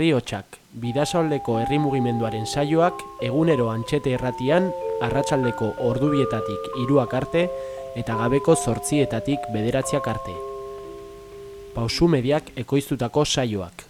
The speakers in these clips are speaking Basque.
Herri hotxak, bidasoaldeko herri mugimenduaren saioak egunero antxete erratian, arratsaldeko ordubietatik iruak arte eta gabeko zortzietatik bederatziak arte. Pausu mediak ekoiztutako saioak.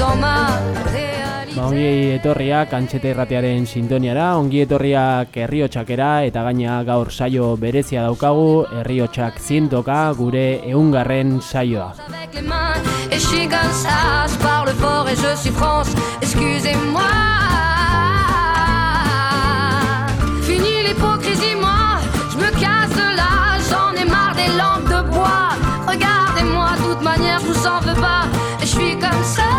Dans ma réalité. Ba, ongi etorriak antxete erratearen sintoniara, ongi etorriak herriotxakera eta gaina gaur saio berezia daukagu, herriotxak zientoka gure eungarren saioa. avec les mains et je suis comme ça, je parle fort et je suis France, excusez-moi. L'hypocrisie, moi, je me casse de là, j'en ai marre des lampes de bois. Regardez-moi, de toute manière, je vous en veux pas, je suis comme ça.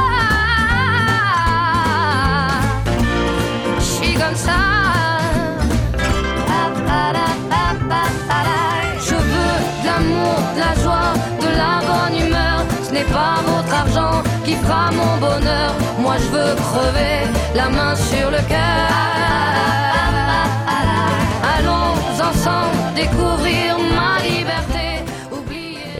Je suis comme ça. Je veux de l'amour, de la joie, de la bonne humeur. Ce n'est pas votre argent qui fera mon bonheur. Moi je veux crever la main sur le cœur.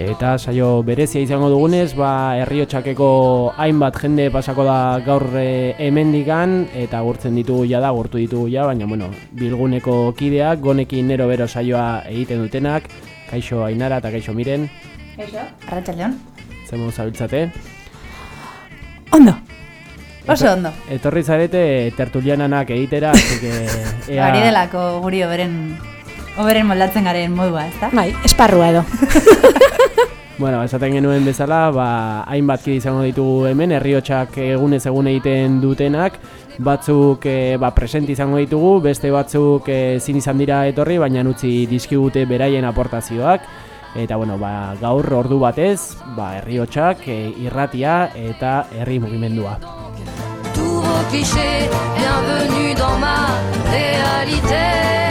Eta saio berezia izango dugunez, ba, herriotxakeko hainbat jende pasako da gaur e, hemendikan eta gurtzen ditugu ja da, gurtu ditugu ja, baina bueno, bilguneko kideak, gonekin nero bero saioa egiten dutenak, kaixo Ainara eta kaixo Miren, Arratxaldeon. zemo zabiltzate. Ondo. Oso ondo. Etorri zarete tertuliananak egitera, así que... ea- Hori delako guri oberen, oberen moldatzen garen modua, ezta? Bai, esparrua edo. Bueno, esaten genuen bezala, ba, hainbat kide izango ditugu hemen, herriotxak egunez egun egiten dutenak, batzuk e, ba, presente izango ditugu, beste batzuk e, zin izan dira etorri, baina utzi dizkigute beraien aportazioak, eta bueno, ba, gaur ordu batez, ba, herriotxak, e, irratia eta herri mugimendua. tous vos clichés, bienvenue dans ma réalité.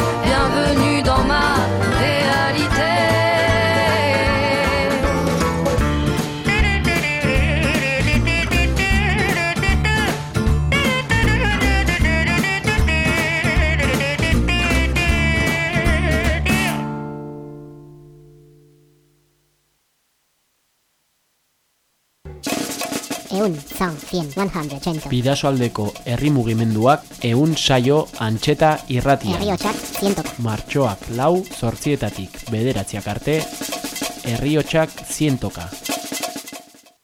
One hundred, cento. Bidasoaldeko herri mugimenduak ehun saio antxeta irratia. Herriotxak, zientoka. Martxoak lau, zortzietatik bederatziak arte, herriotxak zientoka.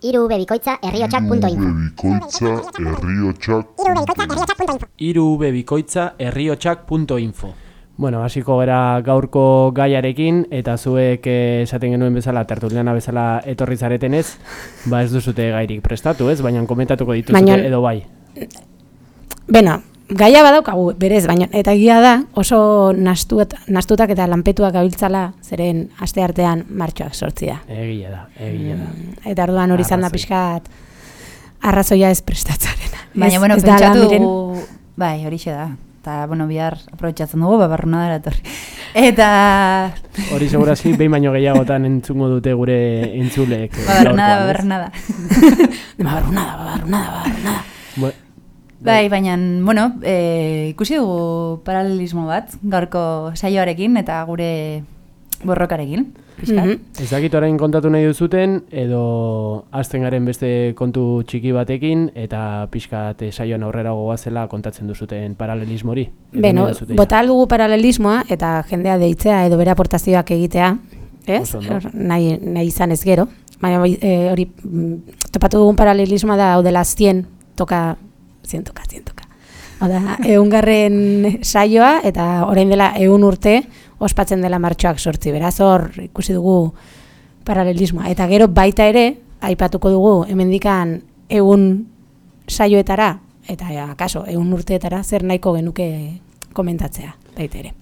Iru ube bikoitza, herriotxak.info. Bikoitza herriotxak Iru bikoitza herriotxak.info Bueno, hasiko gara gaurko gaiarekin eta zuek eh, esaten genuen bezala tertuliana bezala etorri zaretenez, ba ez duzute gairik prestatu, ez? Baina komentatuko dituzute Baina- edo bai. Bena, gaia badaukagu berez, baina eta egia da oso nastuet, nastutak eta lanpetuak gabiltzala zeren aste artean martxoak sortzi da. Egia da, egia da. Eta orduan hori izan da pixkat arrazoia ez prestatzarena. Baina, Ez- bueno, ez da pentsatu lan miren- bai, horixe da. Eta, bueno, bihar aprobetsatzen dugu, babarruna dara etorri. Eta, Hori segurazki behin baino gehiagotan entzungo dute gure entzulek. eh, babarrunada, gaurkoan, ez? babarrunada. Babarrunada, babarrunada, babarrunada. Bu- Bai, baina, bueno, e, ikusi dugu paralelismo bat, gaurko saioarekin eta gure borrokarekin. pixkat. Mhm. Ez dakit orain kontatu nahi duzuten, edo azten garen beste kontu txiki batekin, eta pixkat eh, saioan aurrera goazela kontatzen duzuten paralelismori. Beno, nahi duzute ja? bota aldugu paralelismoa eta jendea deitzea edo bere aportazioak egitea, ez? Hor, Nahi, nahi izan ez gero. Baina bai, e, hori mm, topatu dugun paralelismoa da hau dela 100 toka 100 toka, 100 toka. Hau da, eungarren saioa eta orain dela eun urte ospatzen dela martxoak sortzi. Beraz hor ikusi dugu paralelismoa. Eta gero baita ere, aipatuko dugu hemendikan egun saioetara, eta akaso, egun urteetara, zer nahiko genuke komentatzea, baita ere.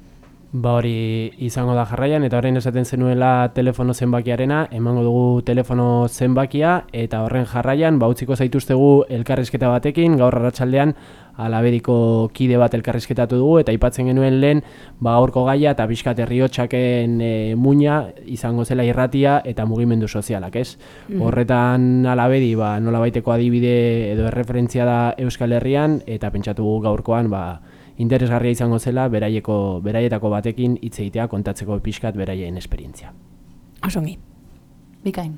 Ba hori izango da jarraian, eta orain esaten zenuela telefono zenbakiarena, emango dugu telefono zenbakia, eta horren jarraian, ba utziko zaituztegu elkarrizketa batekin, gaur arratsaldean alaberiko kide bat elkarrizketatu dugu, eta aipatzen genuen lehen, ba gaurko gaia eta bizkat herriotxaken e, muina izango zela irratia eta mugimendu sozialak, ez? Horretan alabedi, ba, nola baiteko adibide edo erreferentzia da Euskal Herrian, eta pentsatu gaurkoan, ba, interesgarria izango zela beraieko beraietako batekin hitz egitea kontatzeko pixkat beraien esperientzia. Osongi. Bikain.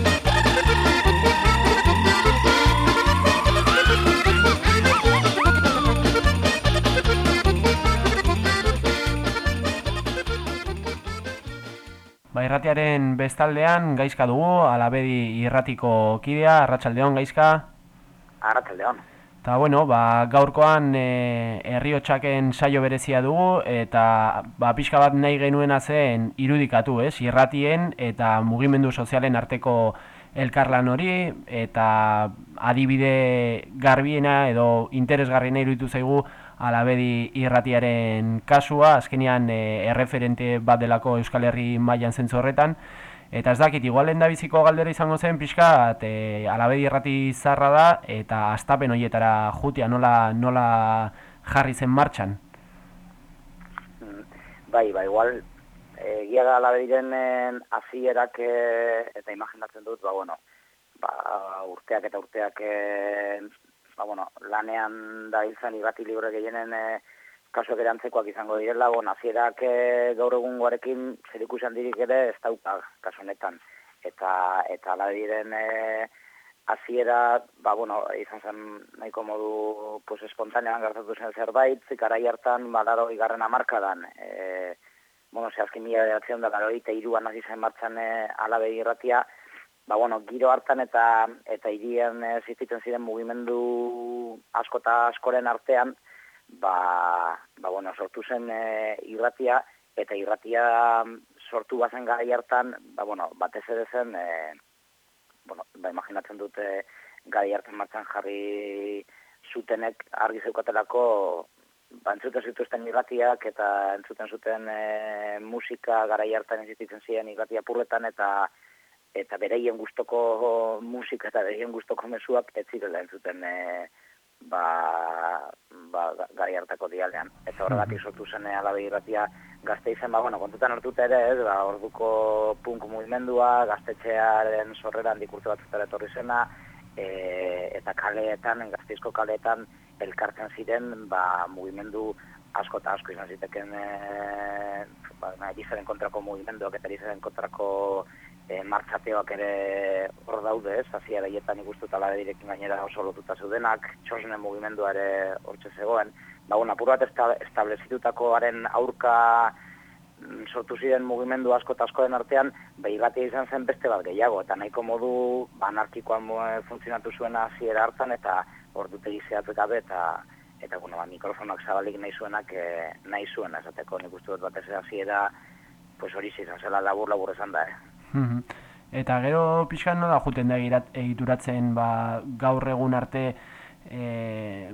Ba, irratiaren bestaldean gaizka dugu, alabedi irratiko kidea, arratsaldeon gaizka. Arratsaldeon. Eta bueno, ba, gaurkoan e, herriotxaken saio berezia dugu eta ba, pixka bat nahi genuena zen irudikatu, ez? Irratien eta mugimendu sozialen arteko elkarlan hori eta adibide garbiena edo interesgarriena iruditu zaigu alabedi irratiaren kasua, azkenean e, erreferente bat delako Euskal Herri mailan zentzu horretan, Eta ez dakit, igual biziko galdera izango zen pixka, e, alabedi errati zarra da, eta astapen horietara jutia nola, nola jarri zen martxan. Mm, Bai, bai, igual, egia da alabediren hasierak eh, eta imaginatzen dut, ba, bueno, ba, urteak eta urteak eh, ba, bueno, lanean da hiltzen irrati libre gehienen eh, kasuak ere antzekoak izango direla, bon, hasierak eh, gaur egungoarekin zerikus handirik ere ez dauka kasu honetan. Eta, eta alabediren eh, hasiera, ba, bueno, izan zen nahiko modu pues, espontanean gertatu zen zerbait, garai hartan, ba, laro igarren amarkadan, e, bueno, zehazki mila beratzen da, laro eta iruan hasi zen martxan e, alabe irratia, ba, bueno, giro hartan eta eta hirian e, zizitzen ziren mugimendu asko eta askoren artean, ba, ba bueno, sortu zen e, irratia, eta irratia sortu bazen gai hartan, ba, bueno, batez ere zen, e, bueno, ba, imaginatzen dute gai hartan martxan jarri zutenek argi zeukatelako ba, entzuten zituzten irratiak eta entzuten zuten e, musika garai hartan existitzen ziren irratia purretan eta eta bereien gustoko musika eta bereien gustoko mezuak ez zirela entzuten e, ba, ba, gari hartako dialdean. Eta horregatik sortu zen e, alabe irratia gazte izen, ba, bueno, kontutan hartuta ere, ez, ba, orduko punk mugimendua, gaztetxearen sorrera handik urte batzutara etorri zena, e, eta kaleetan, gazteizko kaleetan, elkartzen ziren, ba, mugimendu asko eta asko izan ziteken e, ba, kontrako mugimenduak eta kontrako e, martxateoak ere hor daude, ez, hasiera hietan ikustu tala direkin gainera oso lotuta zeudenak, txosnen mugimendua ere hortxe zegoen, ba, bueno, apur bat esta, establezitutakoaren aurka mm, sortu ziren mugimendu asko eta askoren artean, behigatia izan zen beste bat gehiago, eta nahiko modu ba, anarkikoan mo- funtzionatu zuena hasiera hartan, eta hor dute zehatz gabe, eta eta bueno, ba, mikrofonak zabalik nahi zuenak e, nahi zuen, esateko. Nik uste dut batez hasiera pues hori izan zela labur labur esan da, eh. Mhm. Eta gero pixkan nola juten da egituratzen ba, gaur egun arte e,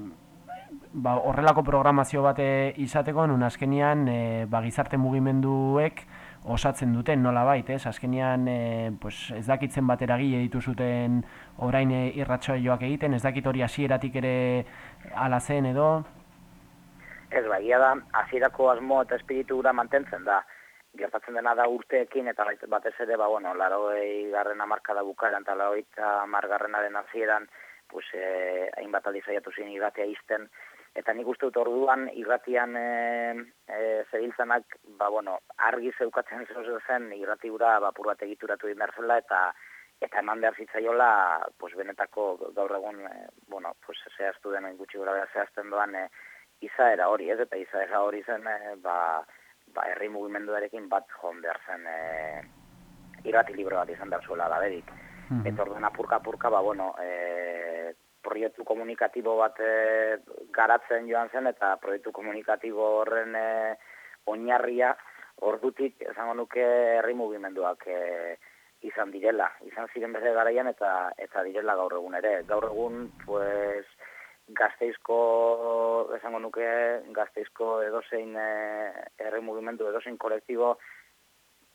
ba, horrelako programazio bate izateko, nun azkenian e, ba, gizarte mugimenduek osatzen duten nola bait, ez? Azkenian e, pues, ez dakitzen batera gile dituzuten orain e, irratsoioak egiten, ez dakit hori hasieratik ere ala zen edo... Ez ba, da, hasierako asmo eta espiritu mantentzen da. Gertatzen dena da urteekin eta batez ere, ba, bueno, laro garren amarkada bukaeran eta laro margarrenaren hasieran, pues, eh, hainbat aldiz saiatu ziren irratia izten, eta nik uste dut orduan irratian e, e, zebiltzanak, ba, bueno, argi zeukatzen zeu zen irrati hura ba, bat egituratu egin behar zela, eta eta eman behar zitzaiola, pues, benetako gaur egun, e, bueno, pues, zehaztu den gutxi gura behar zehazten doan, e, izaera hori, ez? Eta izaera hori zen, e, ba, ba, herri mugimenduarekin bat joan behar zen e, irrati libro bat izan behar zuela da bedik. Eta orduan apurka-apurka, ba, bueno, e, proiektu komunikatibo bat e, garatzen joan zen, eta proiektu komunikatibo horren e, oinarria, ordutik, esango nuke herri mugimenduak e, izan direla, izan ziren bere garaian eta eta direla gaur egun ere. Gaur egun, pues, gazteizko, esango nuke, gazteizko edozein e, herri mugimendu, edozein kolektibo,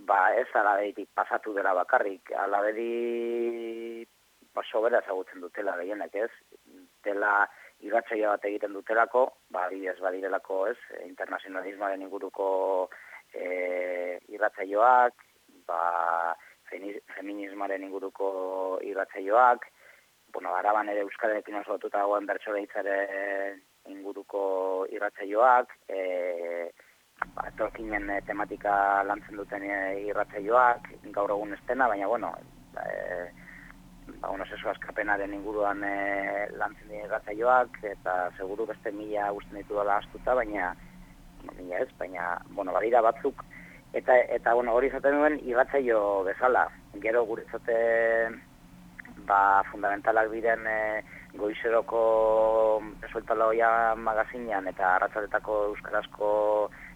ba ez alabeditik pasatu dela bakarrik, alabedi ba, sobera ezagutzen dutela gehienek ez, dela irratsaio bat egiten dutelako, ba, adibidez badirelako ez, internazionalismoaren inguruko e, irratsaioak, ba, feni- feminismoaren inguruko irratsaioak, bueno, araban ere euskararekin oso lotuta dagoen bertsolaritzaren inguruko irratsaioak, e, ba, etorkinen eh, tematika lantzen duten eh, irratsaioak, gaur egun estena, baina bueno, e, ba, bueno, sesu askapenaren inguruan e, lantzen dien irratsaioak, eta seguru beste mila guztien ditu dela astuta, baina, mila ez, baina, bueno, badira batzuk, eta, eta bueno, hori izaten duen irratsaio bezala, gero guretzate ba, fundamentalak diren e, goizeroko esueltaloia magazinean eta arratsaletako euskarazko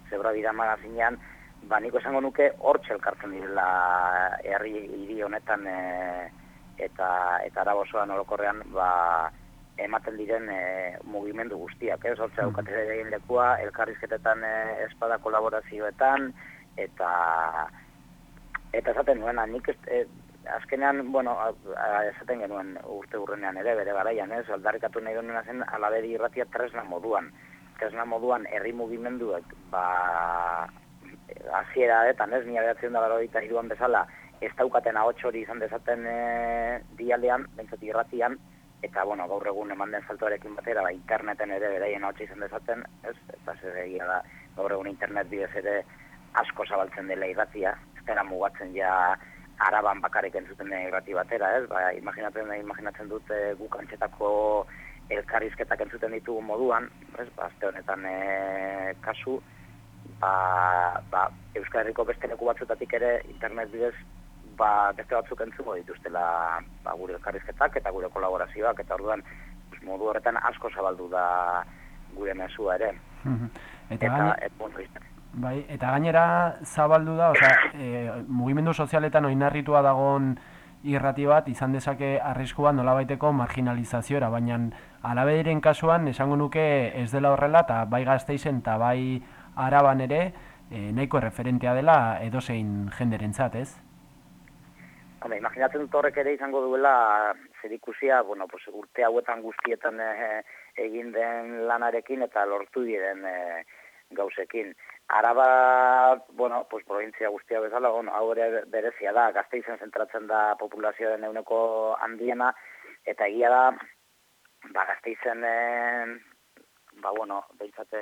zebra dira magazinean, ba, niko esango nuke hor elkartzen direla herri hiri honetan e, eta eta arabosoan orokorrean ba, ematen diren e, mugimendu guztiak, ez? Hortze daukate egin lekua, elkarrizketetan e, espada kolaborazioetan, eta eta esaten nuena, nik ez, e, azkenean, bueno, esaten genuen urte urrenean ere, bere garaian, ez? Aldarrikatu nahi duena zen alabedi irratia tresna moduan. Tresna moduan herri mugimenduek, ba, hasiera etan, ez? Nia behatzen da garoita iruan bezala, ez daukaten ahots hori izan dezaten e, dialdean, bentsat irratian, eta bueno, gaur egun eman den saltoarekin batera, ba, interneten ere beraien ahotsa izan dezaten, ez? Eta zer egia da, gaur egun internet bidez ere asko zabaltzen dela irratia, ez mugatzen ja araban bakarrik entzuten irrati batera, ez? Ba, imaginatzen, imaginatzen dut e, guk antxetako elkarrizketak entzuten ditugu moduan, ez? Ba, azte honetan e, kasu, ba, ba, Euskal Herriko beste leku batzutatik ere internet bidez ba, beste batzuk entzuko dituztela ba, gure elkarrizketak eta gure kolaborazioak, eta orduan modu horretan asko zabaldu da gure mesua ere. Mhm. Eta, Eta, gaine- et, bueno, izan. Bai, eta gainera zabaldu da, osea, e, mugimendu sozialetan oinarritua dagon irrati bat izan dezake arriskuan nolabaiteko marginalizaziora, baina alabediren kasuan esango nuke ez dela horrela eta bai gazteizen eta bai araban ere e, nahiko referentea dela edozein jenderentzat, ez? Hombre, imaginatzen dut horrek ere izango duela zerikusia, bueno, pues, urte hauetan guztietan eh, egin den lanarekin eta lortu diren eh, gauzekin. Araba, bueno, pues, provintzia guztia bezala, bueno, hau ere berezia da, gazteizen zentratzen da populazioaren euneko handiena, eta egia da, ba, gazteizen, eh, ba, bueno, behintzate,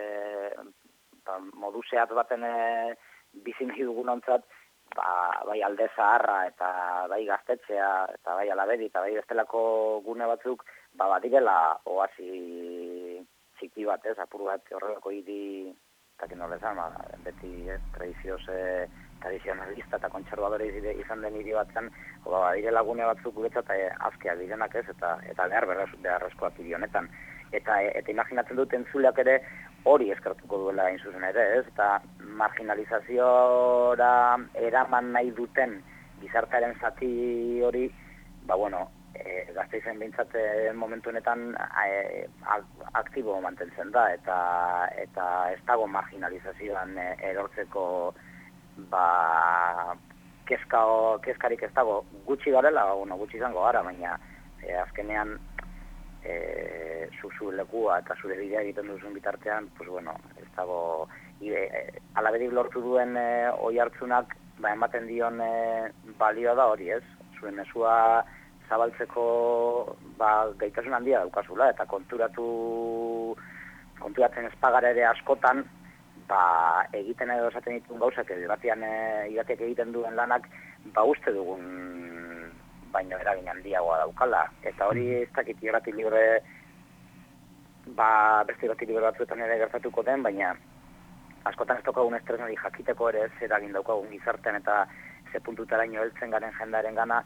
ba, modu zehatz baten eh, bizi nahi dugun ontzat, ba, bai alde zaharra eta bai gaztetxea eta bai alabedi eta bai bestelako gune batzuk ba badirela oasi txiki bat ez, apur bat horrelako hiri eta nola esan, ba, beti ez, tradizioz eh, tradizionalista eta kontserbadore izan den hiri batzen, ba, badirela gune batzuk guretzat eh, azkeak direnak ez, eta eta behar beharrez- beharrezkoak hiri honetan. Eta, eta imaginatzen dut entzuleak ere hori eskartuko duela hain zuzen ere, ez? Eta marginalizaziora eraman nahi duten gizartearen zati hori, ba bueno, e, gazteizen behintzat e, momentu honetan e, ak- aktibo mantentzen da, eta, eta ez dago marginalizazioan e, erortzeko ba, kezka, kezkarik ez dago. Gutxi garela, bueno, gutxi izango gara, baina e, azkenean e, zuzu lekua eta zure bidea egiten duzun bitartean, pues bueno, ez dago, e, alabedik lortu duen e, oi hartzunak, ba, ematen dion e, balioa da hori ez, zuen mesua zabaltzeko ba, gaitasun handia daukazula, eta konturatu, konturatzen espagara ere askotan, ba, egiten edo esaten dituen gauzak, irratian, e, egiten duen lanak, ba, uste dugun baino eragin handiagoa daukala. Eta hori ez dakit irrati libre, ba, beste irrati libre batzuetan ere gertatuko den, baina askotan ez daukagun estres hori jakiteko ere ez eragin daukagun gizartean eta ze puntutaraino heltzen garen jendaren gana,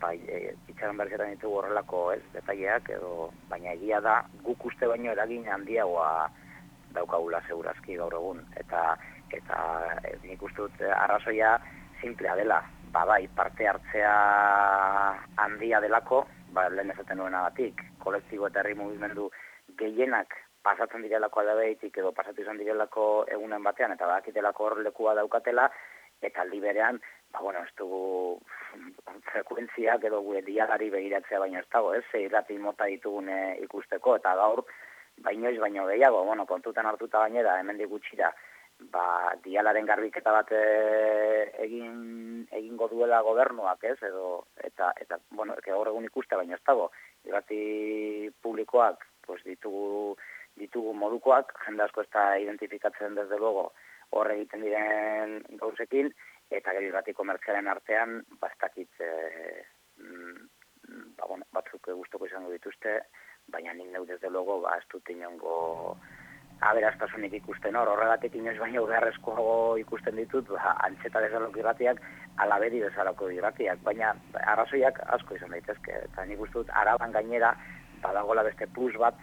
bai, e, itxaron berzetan ditugu horrelako ez, detaileak, edo, baina egia da, guk uste baino eragin handiagoa daukagula segurazki gaur egun. Eta, eta ez, nik uste dut eh, arrazoia simplea dela, ba bai, parte hartzea handia delako, ba, lehen esaten nuenagatik, kolektibo eta herri mugimendu gehienak pasatzen direlako alabeitik edo pasatu izan direlako egunen batean, eta badakitelako hor lekua daukatela, eta aldi berean, ba, bueno, ez dugu frekuentziak edo gure dialari begiratzea baino ez dago, ez, irrati mota ditugun eh, ikusteko, eta gaur, bainoiz baino gehiago, bueno, kontutan hartuta gainera, hemen gutxira, ba, dialaren garbiketa bat e, egin egingo duela gobernuak, ez, edo eta eta bueno, gaur egun ikuste baino ez dago. Irrati publikoak, pues ditugu ditugu modukoak, jende asko ez da identifikatzen desde luego hor egiten diren gauzekin eta gero irrati komertzialen artean, ba ez dakit e, mm, ba, bueno, batzuk gustuko izango dituzte, baina nik neu desde luego ba ez dut inongo aberastasunik ikusten hor, horregatik inoiz baino beharrezkoago ikusten ditut, ba, antxeta bezaloko irratiak, alabedi bezaloko irratiak, baina arrazoiak asko izan daitezke, eta nik uste dut araban gainera, badagola beste plus bat,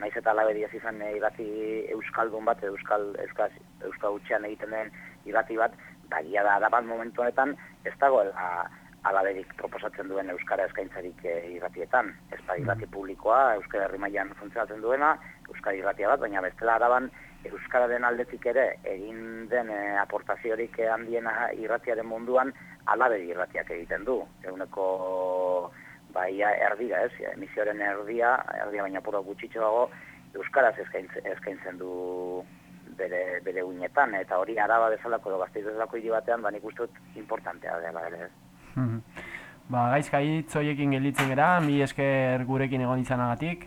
naiz eta alabedi ez izan eh, irrati euskaldun bat, edo euskal, euskal, euskal utxean egiten den irrati bat, bagia da araban momentu honetan, ez dagoela alabedik proposatzen duen euskara eskaintzarik eh, irratietan. Ez ba irrati publikoa, euskara herri mailan funtzionatzen duena, euskara irratia bat, baina bestela araban euskararen aldetik ere egin den eh, aportaziorik handiena irratiaren munduan alabedi irratiak egiten du. Eguneko baia erdira, ez, emisioaren erdia, erdia baina puro gutxitxo dago, euskaraz eskaintzen, eskaintzen du bere, bere uinetan, eta hori araba bezalako edo gazteiz bezalako hiri batean, ba nik uste dut importantea dela ere. Mhm. Ba, gaizka hitz horiekin gelditzen gera, mi esker gurekin egon izanagatik,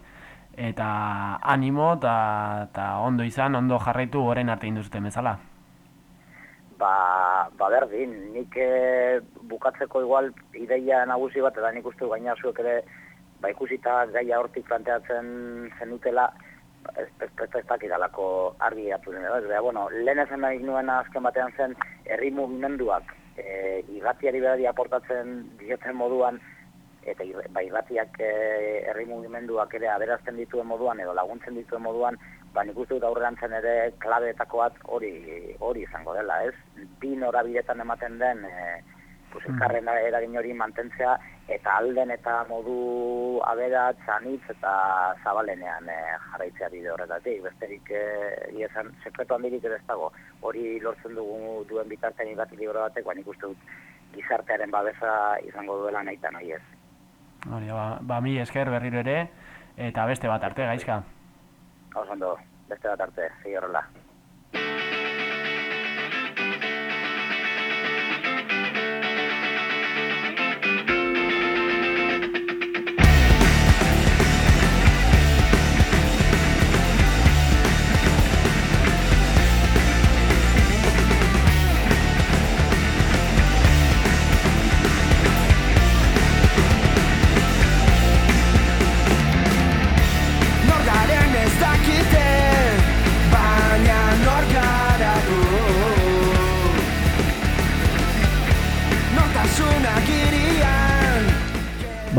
eta animo eta ondo izan, ondo jarraitu orain arte induzten bezala. Ba, ba berdin, nik e, bukatzeko igual ideia nagusi bat, eta nik uste gaina zuek ere, ba ikusita gaia hortik planteatzen zenutela, ez, ez, ez, ez dakidalako argi atu den, ez, bueno, lehen ezen nahi nuen azken batean zen, herri mugimenduak, e, irratiari berari aportatzen dioten moduan, eta ir, ba, irratiak e, herri mugimenduak ere aberazten dituen moduan, edo laguntzen dituen moduan, ba, nik uste dut aurrerantzen ere klabeetako bat hori hori izango dela, ez? Bi norabidetan ematen den, e, pues, elkarren eragin hori mantentzea, eta alden eta modu aberatz, anitz eta zabalenean e, jarraitzea bide horretatik. Besterik e, esan sekretu handirik ez dago. Hori lortzen dugu duen bitartean irrati libro batek, ba, nik uste dut gizartearen babesa izango duela nahi eta nahi ez. Hori, ba, ba mi esker berriro ere, eta beste bat arte, gaizka. Hau beste bat arte, segi horrela.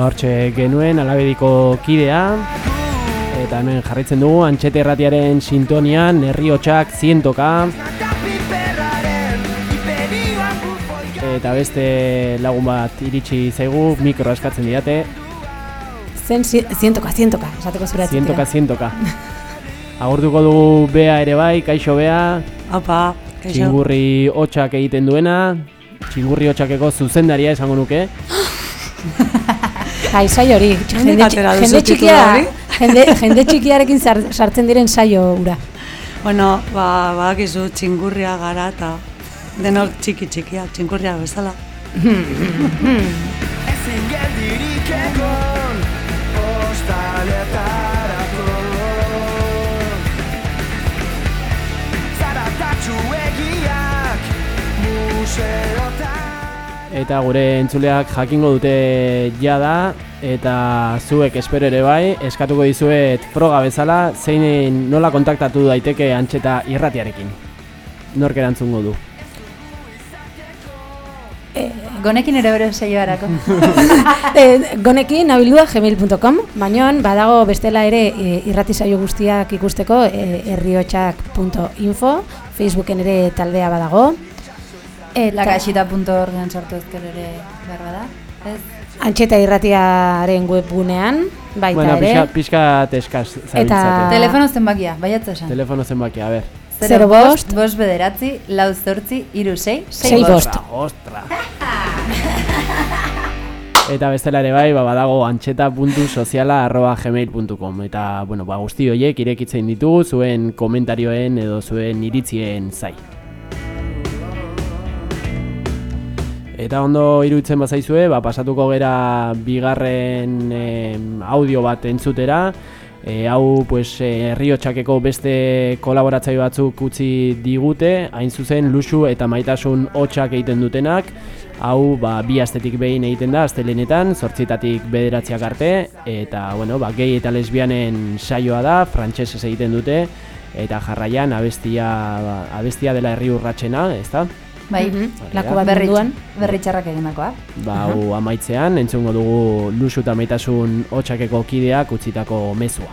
Ba hortxe genuen alabediko kidea. Eta hemen jarraitzen dugu antxete erratiaren sintonian Herriotxak zientoka. Eta beste lagun bat iritsi zaigu mikro eskatzen diate Zen zi- zientoka, zientoka, esateko zure Zientoka, zientoka. Agurtuko dugu Bea ere bai, kaixo Bea. Apa, kaixo. Txingurri hotxak egiten duena. Txingurri hotxakeko zuzendaria esango nuke Bai, saio hori. Jende, jende txikia, jende, jende txikiarekin sar- sartzen diren saio ura. Bueno, ba, badakizu txingurria gara eta denok txiki txikia, txingurria bezala. Eta gure entzuleak jakingo dute jada eta zuek espero ere bai, eskatuko dizuet froga bezala, zein nola kontaktatu daiteke antxeta irratiarekin. Nork erantzungo du. Gonekin ere bere saioarako. e, gonekin nabildua gmail.com, baina badago bestela ere e, irrati saio guztiak ikusteko e, herriotxak.info, Facebooken ere taldea badago. Eta Lakaxita.orgen sartu ezker ere behar bada. Ez? Antxeta irratiaren webgunean, baita bueno, ere. pixka, pixka eskaz zabiltzate. Telefono zenbakia, baiatza esan. Telefono zenbakia, a ber. Zero bost. bost bederatzi, lau zortzi, iru sei, Sei bost. Ostra. Eta bestela ere bai, ba, badago antxeta.soziala arroba gmail.com Eta, bueno, ba, guzti horiek irekitzen ditugu zuen komentarioen edo zuen iritzien zai. Eta ondo iruditzen bazaizue, ba, pasatuko gera bigarren em, audio bat entzutera. E, hau pues, e, herriotxakeko beste kolaboratzaile batzuk utzi digute, hain zuzen luxu eta maitasun hotxak egiten dutenak. Hau ba, bi astetik behin egiten da, astelenetan, zortzitatik bederatziak arte, eta bueno, ba, gay eta lesbianen saioa da, frantsesez egiten dute, eta jarraian abestia, ba, abestia dela herri urratxena, ezta? Bai, Hori Laku da. bat berri, munduan. berri txarrak egindakoa. Ba, hau amaitzean, entzungo dugu luxu eta maitasun hotxakeko kideak utzitako mezua.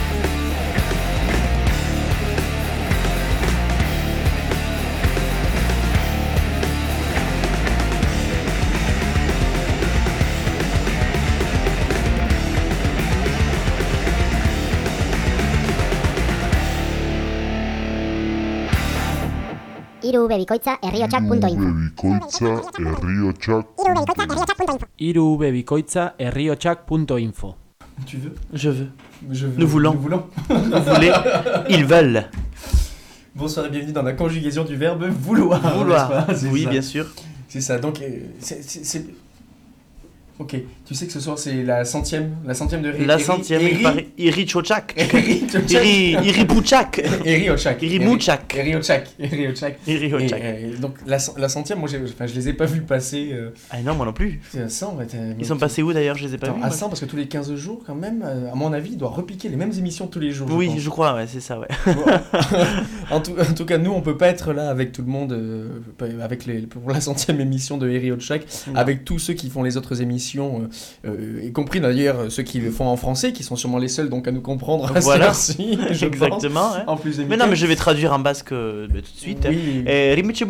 bikoitza herriotxak.info Tu veux? Je veux. Je veux. Nous voulons. Nous voulons. Vous voulez Ils veulent. Bonsoir et bienvenue dans la conjugaison du verbe vouloir. Vouloir. pas? Oui, ça. bien sûr. C'est ça. Donc, euh, c'est- c'est. c'est- Ok, tu sais que ce soir c'est la centième, la centième de Ri- La centième, Iri- il paraît. Iri Chochak. Ochak. Mouchak. Ochak. Ochak. Et, Ochak. euh, donc la, cent- la centième, moi enfin, je les ai pas vus passer. euh, Ah non, moi non plus. à 100, ouais, t'as- Ils sont passés où d'ailleurs? Je les ai pas Attends, vus. à moi. 100 parce que tous les 15 jours quand même, euh, à mon avis, il doit repiquer les mêmes émissions tous les jours. Oui, je crois, ouais, c'est ça, ouais. en, tout, en tout cas, nous, on peut pas être là avec tout le monde, euh, avec les, pour la centième émission de Non. avec tous ceux qui font les autres émissions, euh, euh, y compris d'ailleurs ceux qui le font en français, qui sont sûrement les seuls donc à nous comprendre. à Voilà. je pense. Exactement. En plus Mais non, mais je vais traduire en basque euh, tout de suite. Oui. Eh, Rimichi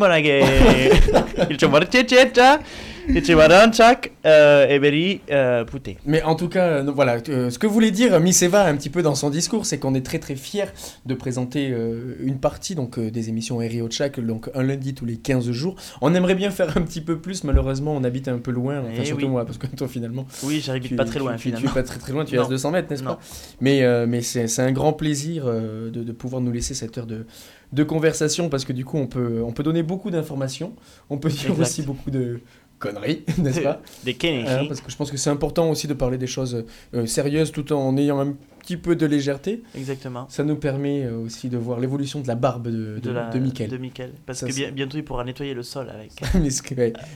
Tcha. Etxe barantxak, euh, eberi, euh, pouté. Mais en tout cas, euh, voilà, euh, ce que voulait dire Miseva un petit peu dans son discours, c'est qu'on est très très fiers de présenter une partie donc des émissions Eri Ochak, donc un lundi tous les 15 jours. On aimerait bien faire un petit peu plus, malheureusement on habite un peu loin, enfin, Eh surtout oui. moi, parce que toi finalement... Oui, tu- pas très loin tu- tu- Tu finalement. es pas très très loin, tu Non. restes 200 mètres, n'est-ce pas? Mais, mais c'est c'est un grand plaisir de, de pouvoir nous laisser cette heure de, de conversation, parce que du coup on peut, on peut donner beaucoup d'informations, on peut dire Exact. aussi beaucoup de conneries, n'est-ce pas Des Kennedy. Hein, parce que je pense que c'est important aussi de parler des choses euh, sérieuses tout en ayant un petit peu de légèreté. Exactement. Ça nous permet euh, aussi de voir l'évolution de la barbe de, de, de, la, de Mickaël. De Mickaël. Parce Ça, que bien- bientôt il pourra nettoyer le sol avec.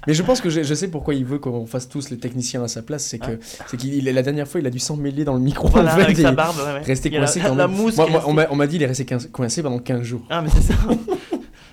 Mais, je pense que je, je sais pourquoi il veut qu'on fasse tous les techniciens à sa place. C'est que Ah. c'est qu'il la dernière fois il a dû s'emmêler dans le micro. Voilà, en fait, avec et sa barbe, ouais, la- coincé la même. mousse Moi, moi, on m'a- dit il est resté coincé pendant 15 jours. Ah, mais c'est ça.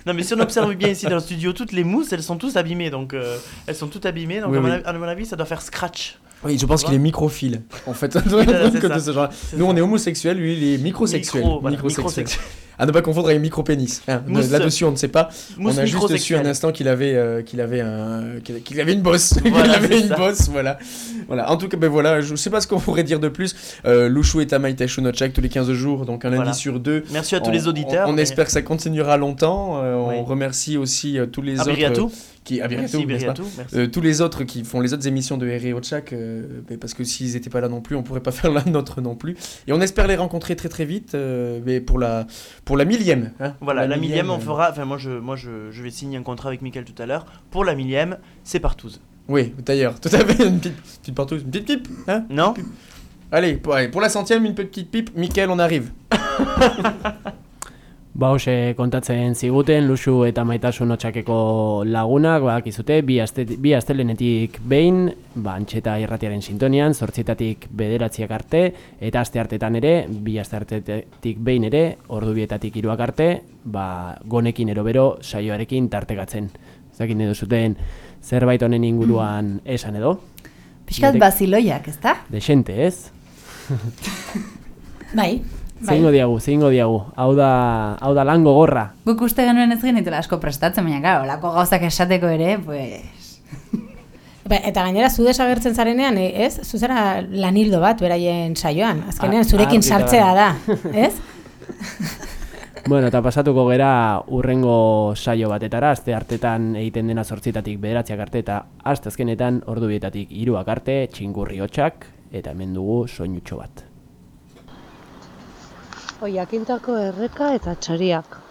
Non, mais si on observe bien ici dans le studio, toutes les mousses, elles sont toutes abîmées. Donc, euh, elles sont toutes abîmées. Donc, Oui, à, mon oui. avis, à mon avis, ça doit faire scratch. Oui, je pense qu'il est microphile. En fait, de ce genre. Nous, ça. on est homosexuel, lui, il est microsexuel. Micro, voilà, Microsexuel. microsexuel. À ne pas confondre avec micro-pénis. Hein, Là-dessus, on ne sait pas. mousse on a juste su un instant qu'il avait, euh, qu'il avait, un, qu'il avait une bosse. Voilà, avait une ça. bosse, voilà. voilà. En tout cas, ben voilà, je ne sais pas ce qu'on pourrait dire de plus. Euh, Louchou et Tamaï Tachunotchak tous les 15 jours, donc un lundi Voilà. sur deux. Merci à tous On- les auditeurs, On, on mais- espère que ça continuera longtemps. Euh, Oui. On remercie aussi euh, tous les À autres. Qui, à Merci, pas merci. Euh, tous les autres qui font les autres émissions de Ochak, euh, ben, parce que s'ils n'étaient pas là non plus, on pourrait pas faire la nôtre non plus. Et on espère les rencontrer très très vite, euh, mais pour la, pour la millième. hein. Voilà, la, millième, on fera. Enfin, moi, je, moi je, je vais signer un contrat avec Mickaël tout à l'heure. Pour la millième, c'est partouze. Oui, d'ailleurs, tout à fait, une petite, petite partouze, une petite pipe. Hein non Allez pour, allez, pour la centième, une petite pipe. Mickaël, on arrive. Ba, hoxe kontatzen ziguten, luxu eta maitasun otxakeko lagunak, bakizute, bi, aste, bi astelenetik behin, ba, antxeta irratiaren sintonian, zortzitatik bederatziak arte, eta aste hartetan ere, bi aste hartetik behin ere, ordubietatik hiruak arte, ba, gonekin erobero saioarekin tartekatzen. Zakin edo zuten zerbait honen inguruan esan edo? Berek- baziloiak, ezta? Dexente, ez? Bai. Zeingo diagu, zeingo diagu. Hau da, hau da lan gogorra. Guk uste genuen ez genitela asko prestatzen, baina gara, olako gauzak esateko ere, pues... Ba, eta gainera zu desagertzen zarenean, eh, ez? Zu zara lanildo bat beraien saioan. Azkenean Ah, zurekin sartzea da, ez? Bueno, eta pasatuko gera urrengo saio batetara, aste hartetan egiten dena zortzitatik bederatziak arte, eta aste azkenetan ordubietatik hiruak arte, txingurri hotxak, eta hemen dugu soinutxo bat. Oiakintako erreka eta txariak.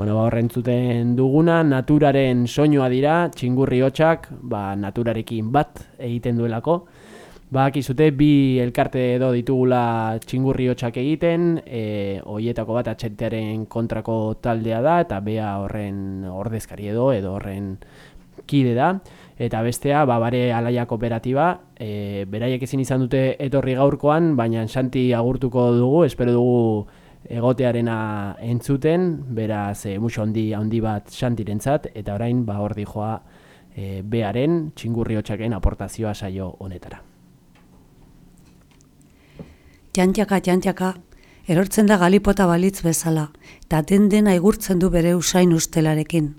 Bueno, ba, horrentzuten duguna, naturaren soinua dira, txingurri hotxak, ba, naturarekin bat egiten duelako. Ba, akizute, bi elkarte edo ditugula txingurri hotxak egiten, e, hoietako bat atxetearen kontrako taldea da, eta bea horren ordezkari edo, edo horren kide da. Eta bestea, ba, bare alaia kooperatiba, e, beraiek ezin izan dute etorri gaurkoan, baina Santi agurtuko dugu, espero dugu egotearena entzuten, beraz e, muxo handi, handi bat Santirentzat, eta orain ba hor dijoa e, bearen txingurri hotxaken aportazioa saio honetara. Jantjaka, jantjaka, erortzen da galipota balitz bezala, eta den dena igurtzen du bere usain ustelarekin.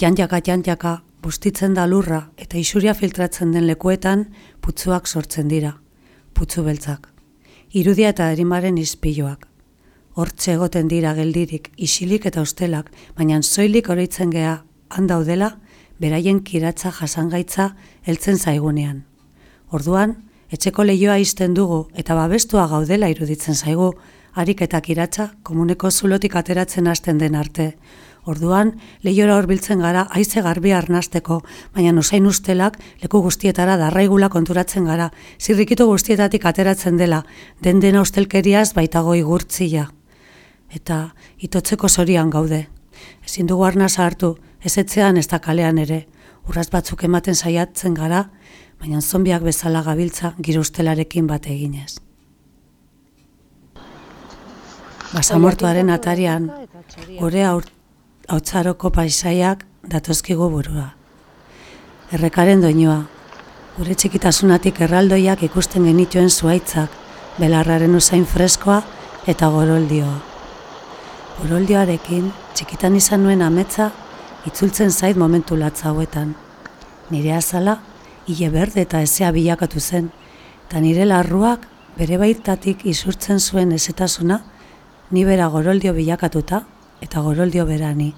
Jantjaka, jantjaka, bustitzen da lurra eta isuria filtratzen den lekuetan putzuak sortzen dira, putzu beltzak. Irudia eta erimaren izpiloak. Hortxe egoten dira geldirik, isilik eta ustelak, baina soilik oroitzen gea, handaudela, beraien kiratza jasangaitza heltzen zaigunean. Orduan, etxeko leioa izten dugu eta babestua gaudela iruditzen zaigu, harik eta kiratza komuneko zulotik ateratzen hasten den arte. Orduan, lehiora horbiltzen gara haize garbi arnasteko, baina usain ustelak leku guztietara darraigula konturatzen gara, zirrikitu guztietatik ateratzen dela, den dena ustelkeriaz baitago igurtzia. Eta itotzeko zorian gaude. Ezin dugu arnasa hartu, ez etzean ez da kalean ere, urraz batzuk ematen saiatzen gara, baina zombiak bezala gabiltza girustelarekin bat eginez. Basamortuaren atarian, gure hautzaroko paisaiak datozkigu burua. Errekaren doinua, gure txikitasunatik erraldoiak ikusten genituen zuaitzak, belarraren usain freskoa eta goroldioa. Goroldioarekin, txikitan izan nuen ametza, itzultzen zait momentu latza hauetan. Nire azala, hile berde eta ezea bilakatu zen, eta nire larruak bere baitatik isurtzen zuen ezetasuna, ni bera goroldio bilakatuta eta goroldio berani.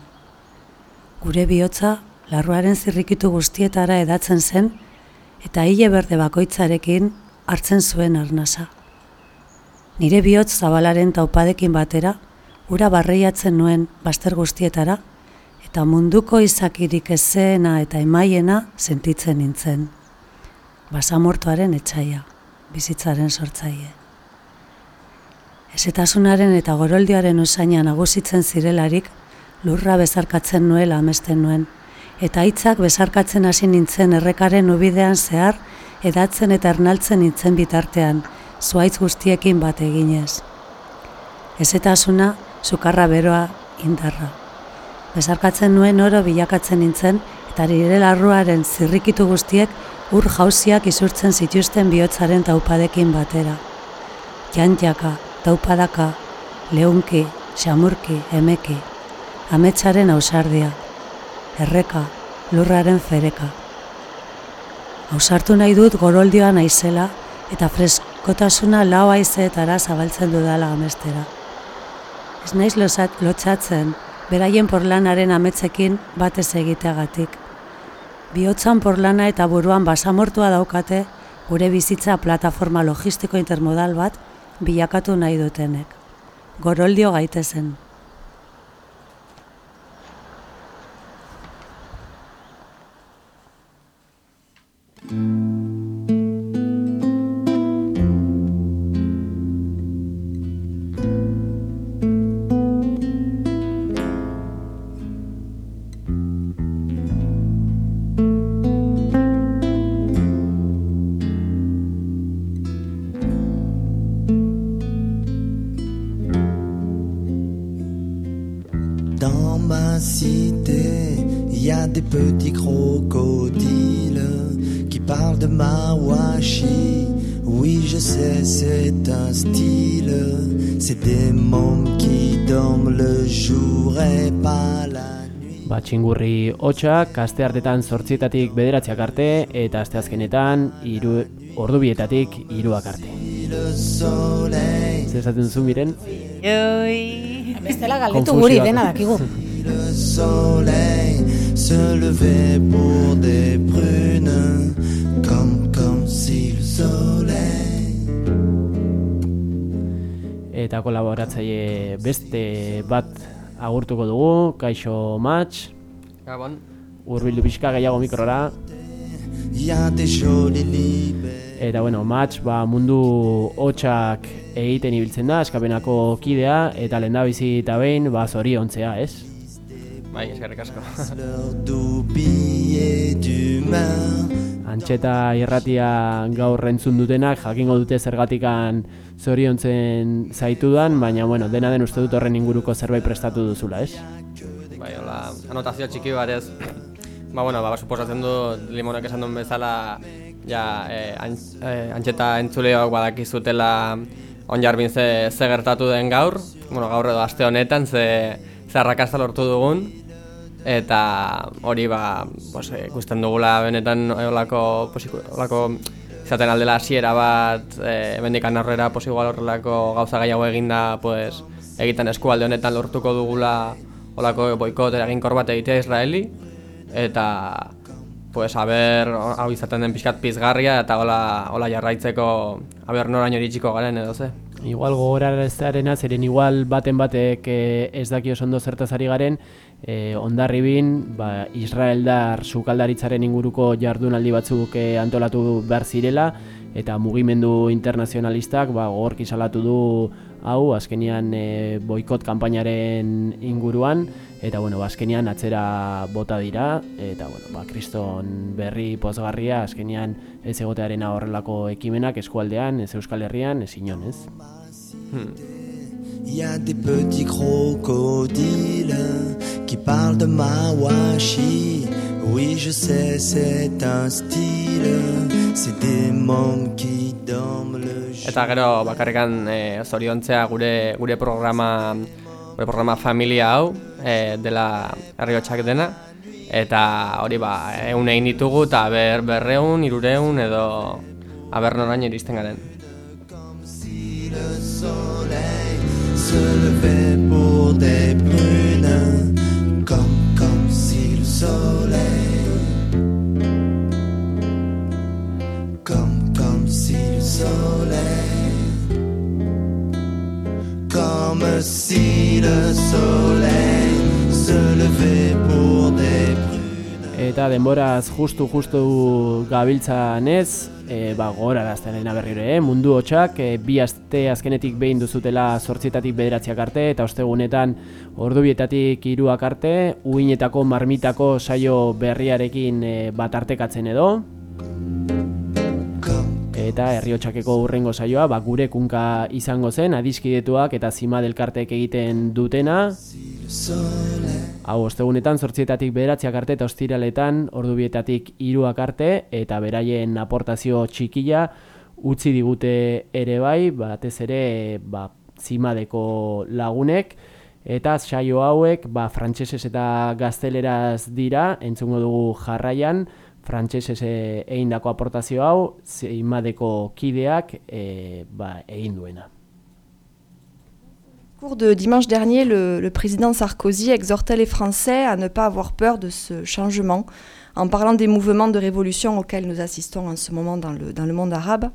Gure bihotza larruaren zirrikitu guztietara edatzen zen eta hile berde bakoitzarekin hartzen zuen arnasa. Nire bihotz zabalaren taupadekin batera, ura barreiatzen nuen baster guztietara, eta munduko izakirik ezeena eta emaiena sentitzen nintzen. Basamortuaren etxaia, bizitzaren sortzaile. Ezetasunaren eta goroldioaren usaina nagusitzen zirelarik, lurra bezarkatzen nuela amesten nuen, eta hitzak bezarkatzen hasi nintzen errekaren ubidean zehar, edatzen eta ernaltzen nintzen bitartean, zuaitz guztiekin bat eginez. Ezetasuna, sukarra beroa, indarra. Bezarkatzen nuen oro bilakatzen nintzen, eta nire larruaren zirrikitu guztiek ur jauziak isurtzen zituzten bihotzaren taupadekin batera. Jantjaka, taupadaka, leunki, xamurki, emeki, ametsaren ausardia, erreka, lurraren fereka. Ausartu nahi dut goroldioa naizela eta freskotasuna lau aizeetara zabaltzen dudala amestera. Ez naiz losat, lotxatzen, beraien porlanaren ametzekin batez egiteagatik. Bihotzan porlana eta buruan basamortua daukate gure bizitza plataforma logistiko intermodal bat bilakatu nahi dutenek. Goroldio gaitezen. Dans ma cité, il y a des petits crocodiles qui parlent de Mawashi. Oui, je sais, c'est un style. C'est des mômes qui dorment le jour et pas la Ba, txingurri hotxak, aste hartetan zortzietatik bederatziak arte, eta aste azkenetan, iru, ordubietatik iruak arte. Zer esaten zu miren? Joi. Bestela galdetu guri dena dakigu. Le soleil se levait pour des prunes, comme, comme si le soleil. Eta kolaboratzaile beste bat agurtuko dugu, Kaixo Match, Gabon. urbildu pixka gehiago mikrora. Eta bueno, match ba, mundu hotxak egiten ibiltzen da, eskapenako kidea, eta lehendabizi eta behin ba, zoriontzea, ez? Bai, eskerrik asko. Antxeta irratia gaur entzun dutenak jakingo dute zergatikan zoriontzen zaitudan, baina bueno, dena den uste dut horren inguruko zerbait prestatu duzula, ez? Bai, hola, anotazio txiki barez. Ba, bueno, ba, suposatzen du limonak esan duen bezala, ja, eh, eh, antxeta entzuleoak badakizutela onjarbin ze, ze gertatu den gaur, bueno, gaur edo aste honetan, ze, ze arrakasta lortu dugun, eta hori ba, pues, eh, ikusten dugula benetan olako, pues, olako izaten aldela hasiera bat, eh, bendikan aurrera, pues, horrelako gauza gehiago eginda, pues, egiten eskualde honetan lortuko dugula olako boikot eraginkor bat egitea Israeli, eta pues aber hau izaten den pixkat pizgarria eta hola, hola jarraitzeko aber noraino iritsiko garen edo ze. Igual gogoraraztearena, zeren igual baten batek eh, ez daki oso ondo zertaz ari garen, eh, ondarribin, ba, Israeldar sukaldaritzaren inguruko jardunaldi batzuk eh, antolatu behar zirela, eta mugimendu internazionalistak ba, gogorki salatu du hau, azkenian e, boikot kanpainaren inguruan, eta bueno, ba, azkenian atzera bota dira, eta bueno, ba, kriston berri pozgarria, azkenian ez egotearen horrelako ekimenak eskualdean, ez euskal herrian, ez inon, ez? Il y a des petits crocodiles qui parlent de Mawashi. Oui, je sais, c'est un style. C'est des mômes qui dorment le jour. Eta gero bakarrikan e, zoriontzea gure gure programa gure programa familia hau e, dela herriotsak dena eta hori ba egun egin ditugu eta ber berreun, irureun edo aber noraino iristen garen. Se levait pour des brunes, comme, comme si le soleil, comme, comme si le soleil, comme si le soleil se levait pour des brunes. Eta denboraz justu justu gabiltzanez, e, ba gogorarazten berriro ere, mundu hotxak e, bi aste azkenetik behin duzutela zortzietatik bederatziak arte, eta ostegunetan ordubietatik hiruak arte, uinetako marmitako saio berriarekin e, bat artekatzen edo, eta herriotxakeko urrengo saioa ba, gure kunka izango zen, adiskidetuak eta zima delkartek egiten dutena, Hau, ostegunetan zortzietatik bederatziak arte eta ostiraletan ordubietatik hiruak arte eta beraien aportazio txikila utzi digute ere bai, batez ere ba, zimadeko lagunek eta saio hauek ba, frantsesez eta gazteleraz dira, entzungo dugu jarraian, frantsesez egindako aportazio hau zimadeko kideak e, ba, egin duena. Au cours de dimanche dernier, le, président Sarkozy exhortait les Français à ne pas avoir peur de ce changement en parlant des mouvements de révolution auxquels nous assistons en ce moment dans le, monde arabe,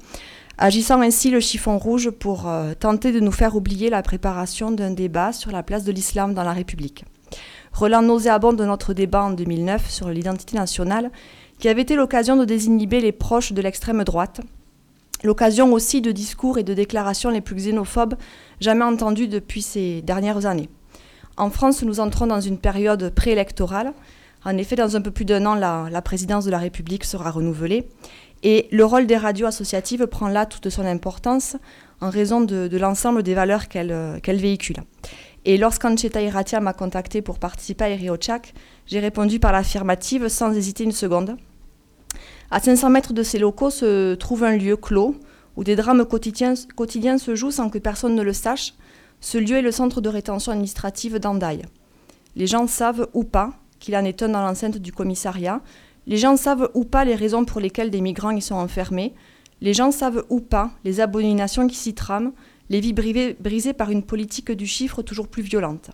agissant ainsi le chiffon rouge pour euh, tenter de nous faire oublier la préparation d'un débat sur la place de l'islam dans la République. Relant nauséabond de notre débat en 2009 sur l'identité nationale, qui avait été l'occasion de désinhiber les proches de l'extrême droite, l'occasion aussi de discours et de déclarations les plus xénophobes jamais entendus depuis ces dernières années. En France, nous entrons dans une période préélectorale. En effet, dans un peu plus d'un an, la, présidence de la République sera renouvelée. Et le rôle des radios associatives prend là toute son importance en raison de, l'ensemble des valeurs qu'elles qu véhiculent. Et lorsqu'Ancheta Iratia m'a contacté pour participer à Eriochak, j'ai répondu par l'affirmative sans hésiter une seconde. À 500 mètres de ces locaux se trouve un lieu clos où des drames quotidiens, se jouent sans que personne ne le sache. Ce lieu est le centre de rétention administrative d'Andaï. Les gens savent ou pas qu'il en est un dans l'enceinte du commissariat. Les gens savent ou pas les raisons pour lesquelles des migrants y sont enfermés. Les gens savent ou pas les abominations qui s'y trament, les vies brisées par une politique du chiffre toujours plus violente.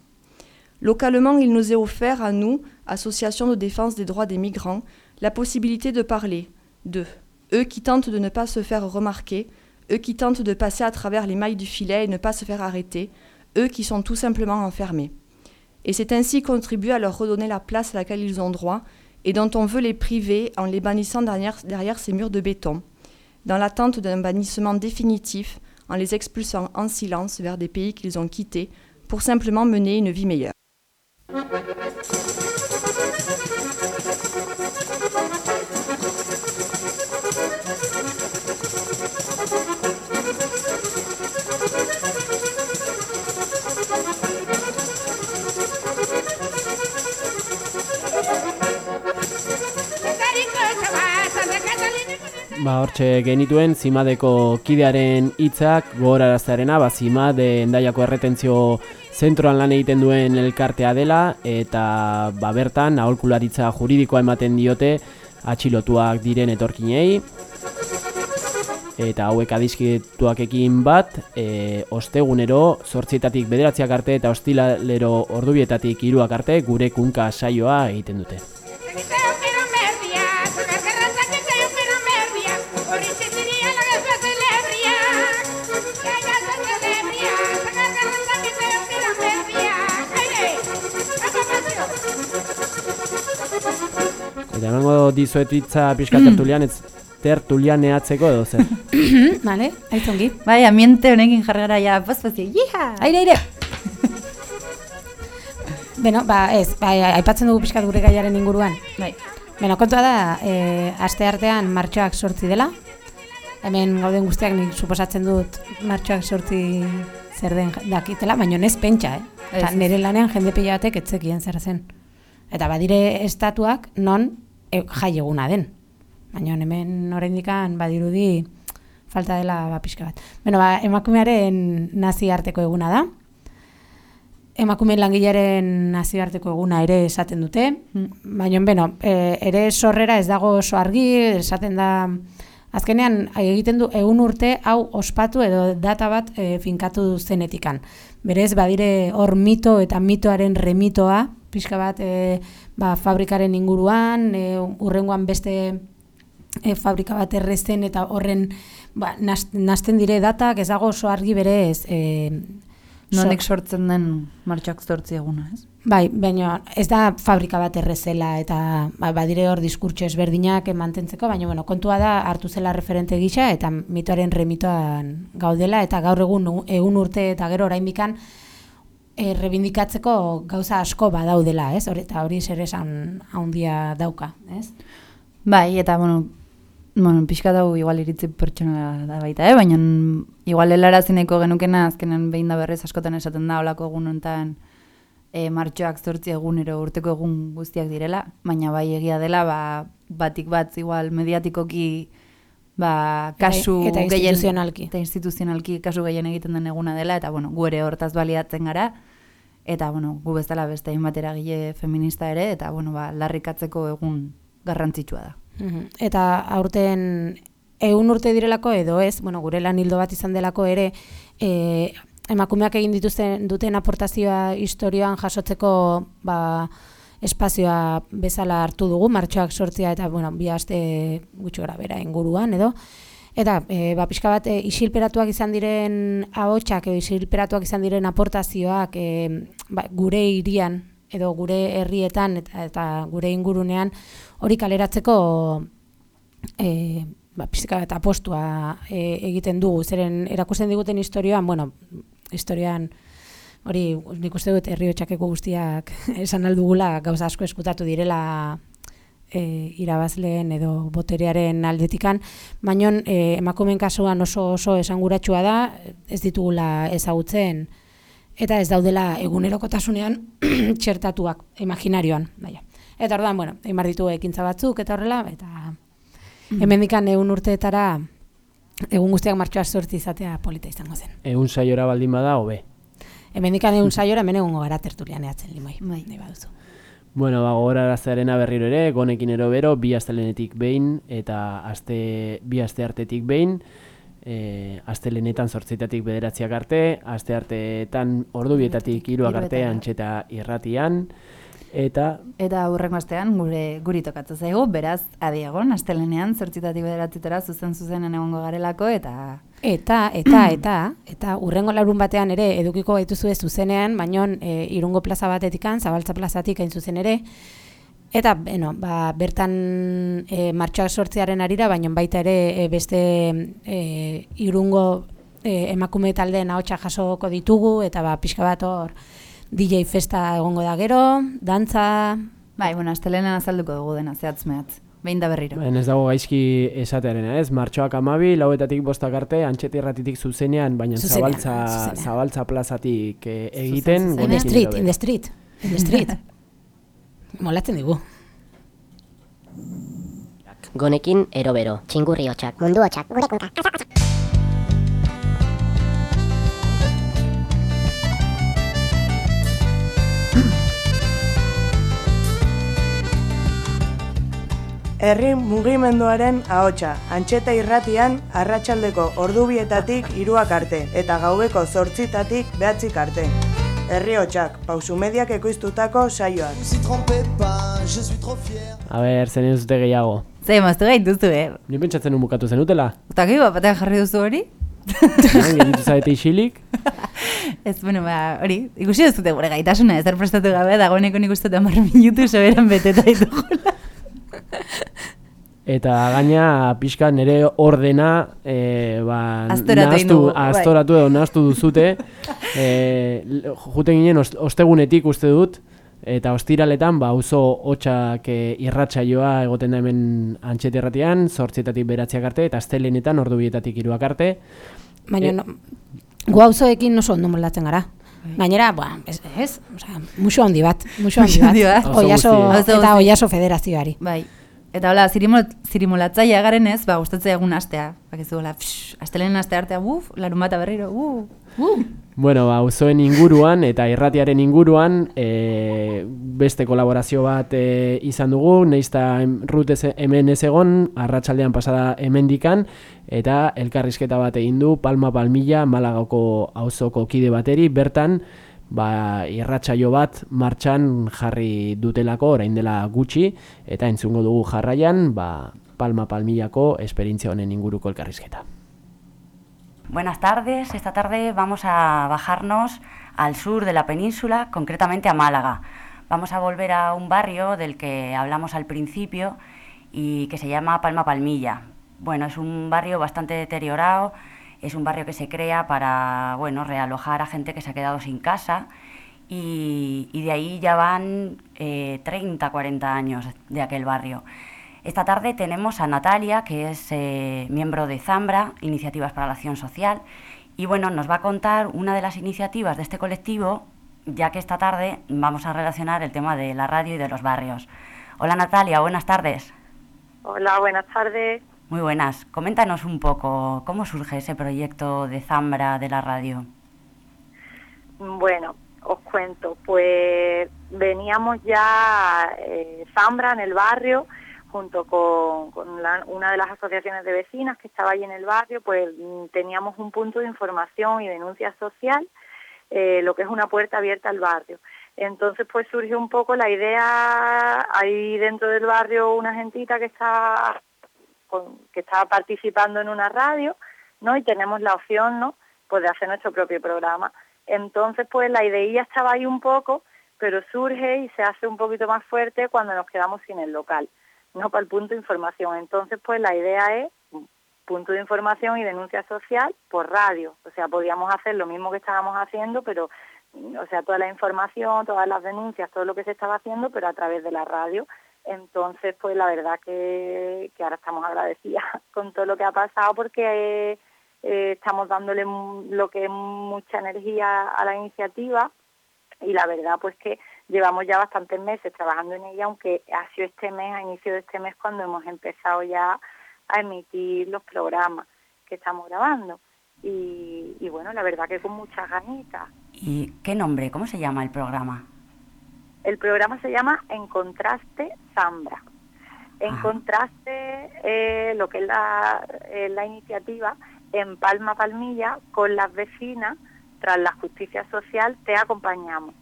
Localement, il nous est offert à nous, association de défense des droits des migrants, la possibilité de parler d'eux, eux qui tentent de ne pas se faire remarquer, eux qui tentent de passer à travers les mailles du filet et ne pas se faire arrêter, eux qui sont tout simplement enfermés. Et c'est ainsi contribuer à leur redonner la place à laquelle ils ont droit et dont on veut les priver en les bannissant derrière, derrière ces murs de béton, dans l'attente d'un bannissement définitif, en les expulsant en silence vers des pays qu'ils ont quittés pour simplement mener une vie meilleure. Ba, hortxe genituen zimadeko kidearen hitzak gogoraraztearena, ba, zimade endaiako erretentzio zentroan lan egiten duen elkartea dela, eta ba, bertan, aholkularitza juridikoa ematen diote atxilotuak diren etorkinei, eta hauek adiskituakekin bat, e, ostegunero, sortzietatik bederatziak arte eta hostilalero ordubietatik hiruak arte, gure kunka saioa egiten dute. Eta emango dizuet hitza pixka tertulian, ez tertulianeatzeko edo zer. Vale, aitzongi. Bai, ambiente honekin jargara ja, pozpozi, jiha! Aire, aire! Beno, ba, ez, bai, aipatzen dugu pixkat gure gaiaren inguruan. Bai. Beno, kontua da, e, aste artean martxoak sortzi dela. Hemen gauden guztiak nik suposatzen dut martxoak sortzi zer den dakitela, baina ez pentsa, eh? Eta nire lanean jende pila batek etzekien zer zen. Eta badire estatuak non e, jai eguna den. Baina hemen oraindikan badirudi falta dela ba pixka bat. Beno, ba, emakumearen nazioarteko eguna da. Emakumeen langilearen nazioarteko eguna ere esaten dute. Baina, beno, e, ere sorrera ez dago oso argi, esaten da azkenean egiten du egun urte hau ospatu edo data bat e, finkatu zenetikan. Berez badire hor mito eta mitoaren remitoa, pixka bat e, ba, fabrikaren inguruan, e, urrengoan beste e, fabrika bat errezen eta horren ba, nasten dire datak ez dago oso argi berez e, Nonek sortzen den martxoak zortzi eguna, ez? Bai, baina ez da fabrika bat errezela eta ba, badire hor diskurtso ezberdinak mantentzeko, baina bueno, kontua da hartu zela referente gisa eta mitoaren remitoan gaudela eta gaur egun egun urte eta gero oraindikan e, rebindikatzeko gauza asko badaudela, ez? Hori eta hori zer esan handia dauka, ez? Bai, eta, bueno, bueno, pixka dau igual iritzi pertsona da baita, eh? baina igual helarazineko genukena azkenen behin da berrez askotan esaten da olako egun honetan e, martxoak zortzi egunero urteko egun guztiak direla, baina bai egia dela ba, batik bat igual mediatikoki ba, kasu Eta- eta gehien- instituzionalki. eta instituzionalki kasu gehien egiten den eguna dela, eta bueno, gu ere hortaz baliatzen gara, eta bueno, gu bezala beste hainbat eragile feminista ere, eta bueno, ba, larrikatzeko egun garrantzitsua da. Mhm. Eta aurten egun urte direlako edo ez, bueno, gure lan hildo bat izan delako ere, e, emakumeak egin dituzten duten aportazioa historioan jasotzeko ba, espazioa bezala hartu dugu, martxoak sortzia eta bueno, bi aste gutxi gara bera inguruan edo. Eta e, ba, pixka bat e, isilperatuak izan diren ahotsak edo isilperatuak izan diren aportazioak e, ba, gure hirian edo gure herrietan eta, eta gure ingurunean hori kaleratzeko e, ba, pixka bat apostua e, egiten dugu. Zeren erakusten diguten historioan, bueno, historioan hori nik uste dut herri hotxakeko guztiak esan aldugula gauza asko eskutatu direla e, irabazleen edo boterearen aldetikan, baina e, emakumeen kasuan oso oso esanguratsua da, ez ditugula ezagutzen, eta ez daudela egunerokotasunean txertatuak, imaginarioan, baina. Eta orduan, bueno, egin ditugu ekintza batzuk, eta horrela, eta hemendikan egun urteetara egun guztiak martxoa sortzi izatea polita izango zen. Egun saiora baldin bada, hobe. Hemendikan egun saiora hemen egongo gara tertulianeatzen limoi. Bai. Nahi baduzu. Bueno, ba, gogoraraztearena berriro ere, gonekin ero bero, bi astelenetik behin, eta aste, bi aste artetik behin, e, astelenetan sortzitatik bederatziak arte, aste arteetan ordubietatik hiruak arte, Hiruetan. antxeta irratian, eta Eta hurrengo astean gure guri tokatzen zaigu, beraz adiegon astelenean zortzitatik bederatzitara zuzen zuzenen egongo garelako eta Eta, eta, eta, eta urrengo larun batean ere edukiko baituzue zuzenean, baino e, irungo plaza batetikan, zabaltza plazatik hain zuzen ere, eta, bueno, ba, bertan e, martxoak sortzearen arira, baino baita ere e, beste e, irungo e, emakume taldeen ahotsa jasoko ditugu, eta ba, pixka bat hor DJ festa egongo da gero, dantza... Bai, bueno, astelenean azalduko dugu dena zehatz mehatz. Behin da berriro. Ben ez dago gaizki esatearena, ez? Martxoak amabi, lauetatik bostak arte, antxeta irratitik zuzenean, baina Zuzenean, zabaltza, zuzenean. zabaltza plazatik eh, egiten. In the street, in the street, in the street. Molatzen digu. Gonekin erobero, txingurri hotxak, mundu hotxak, gure Herri mugimenduaren ahotsa, antxeta irratian, arratsaldeko ordubietatik iruak arte, eta gaubeko zortzitatik behatzik arte. Herri hotxak, pausu mediak ekoiztutako saioak. A ber, zen ez dute gehiago. Ze, maztu gaituzu, eh? Ni pentsatzen nun bukatu zenutela. Eta gero, batean jarri duzu hori? Geritu zaite isilik. Ez, bueno, ba, hori, ikusi duzute gure gaitasuna, ezer prestatu gabe, dagoeneko nik uste hamar minutu soberan beteta ditugula. Eta gaina pixka nire ordena e, ba, egin dugu, bai. edo nahaztu duzute. e, juten ginen ost- ostegunetik uste dut, eta ostiraletan ba, oso hotxak e, irratsaioa egoten da hemen antxete erratian, zortzietatik beratziak arte, eta astelenetan ordu bietatik iruak arte. Baina, E, no, gu auzoekin oso ondo moldatzen gara. Gainera, ba, ez, ez, osea, musu handi bat, musu handi handi bat. bat. Oiaso, eta oiaso federazioari. Bai. Eta hola, zirimol, zirimolatzaia garen ez, ba, gustatzea egun astea. Bakizu, hola, psh, astelenen aste artea, uf, larun bata berriro, uf, uf. Bueno, ba, auzoen inguruan eta irratiaren inguruan e, beste kolaborazio bat e, izan dugu, neizta rut ez, hemen ez egon, arratsaldean pasada hemendikan eta elkarrizketa bat egin du Palma Palmilla Malagako auzoko kide bateri, bertan ba, irratsaio bat martxan jarri dutelako orain dela gutxi eta entzungo dugu jarraian ba, Palma Palmillako esperientzia honen inguruko elkarrizketa. Buenas tardes. Esta tarde vamos a bajarnos al sur de la península, concretamente a Málaga. Vamos a volver a un barrio del que hablamos al principio y que se llama Palma Palmilla. Bueno, es un barrio bastante deteriorado, es un barrio que se crea para, bueno, realojar a gente que se ha quedado sin casa y, de ahí ya van eh, 30, 40 años de aquel barrio. Esta tarde tenemos a Natalia, que es eh, miembro de Zambra, Iniciativas para la Acción Social, y bueno, nos va a contar una de las iniciativas de este colectivo, ya que esta tarde vamos a relacionar el tema de la radio y de los barrios. Hola Natalia, buenas tardes. Hola, buenas tardes. Muy buenas. Coméntanos un poco cómo surge ese proyecto de Zambra de la radio. Bueno, os cuento, pues veníamos ya eh, Zambra en el barrio junto con, una de las asociaciones de vecinas que estaba ahí en el barrio, pues mm, teníamos un punto de información y denuncia social, eh, lo que es una puerta abierta al barrio. Entonces pues surgió un poco la idea, ahí dentro del barrio una gentita que está que estaba participando en una radio, ¿no? Y tenemos la opción, ¿no? Pues de hacer nuestro propio programa. Entonces, pues la idea estaba ahí un poco, pero surge y se hace un poquito más fuerte cuando nos quedamos sin el local, no para el punto de información. Entonces, pues la idea es punto de información y denuncia social por radio. O sea, podíamos hacer lo mismo que estábamos haciendo, pero, o sea, toda la información, todas las denuncias, todo lo que se estaba haciendo, pero a través de la radio. Entonces, pues la verdad que, ahora estamos agradecidas con todo lo que ha pasado porque eh, eh, estamos dándole lo que es mucha energía a la iniciativa y la verdad pues que llevamos ya bastantes meses trabajando en ella, aunque ha sido este mes, a inicio de este mes, cuando hemos empezado ya a emitir los programas que estamos grabando. Y, y bueno, la verdad que con muchas ganitas. ¿Y qué nombre? ¿Cómo se llama el programa? El programa se llama En Contraste Zambra. En contraste, eh, lo que es la, eh, la iniciativa en Palma Palmilla, con las vecinas, tras la justicia social, te acompañamos.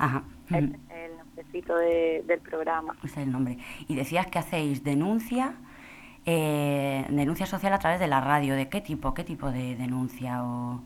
Ajá. El, el nombrecito de- del programa. Ese es el nombre. Y decías que hacéis denuncia, eh, denuncia social a través de la radio. ¿De qué tipo? ¿Qué tipo de denuncia? O...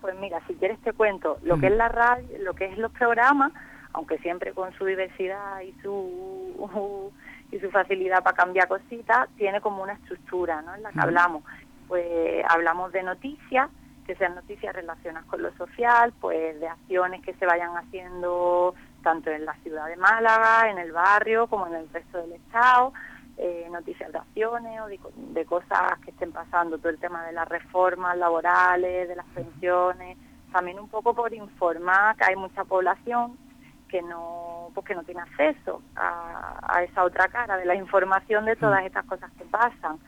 Pues mira, si quieres te cuento lo que es la radio, lo que es los programas, aunque siempre con su diversidad y su y su facilidad para cambiar cositas, tiene como una estructura, ¿no? En la que hablamos, pues hablamos de noticias, que sean noticias relacionadas con lo social, pues de acciones que se vayan haciendo tanto en la ciudad de Málaga, en el barrio, como en el resto del estado, eh, noticias de acciones o de, co- de cosas que estén pasando, todo el tema de las reformas laborales, de las pensiones, también un poco por informar que hay mucha población que no pues que no tiene acceso a, a esa otra cara de la información de todas estas cosas que pasan.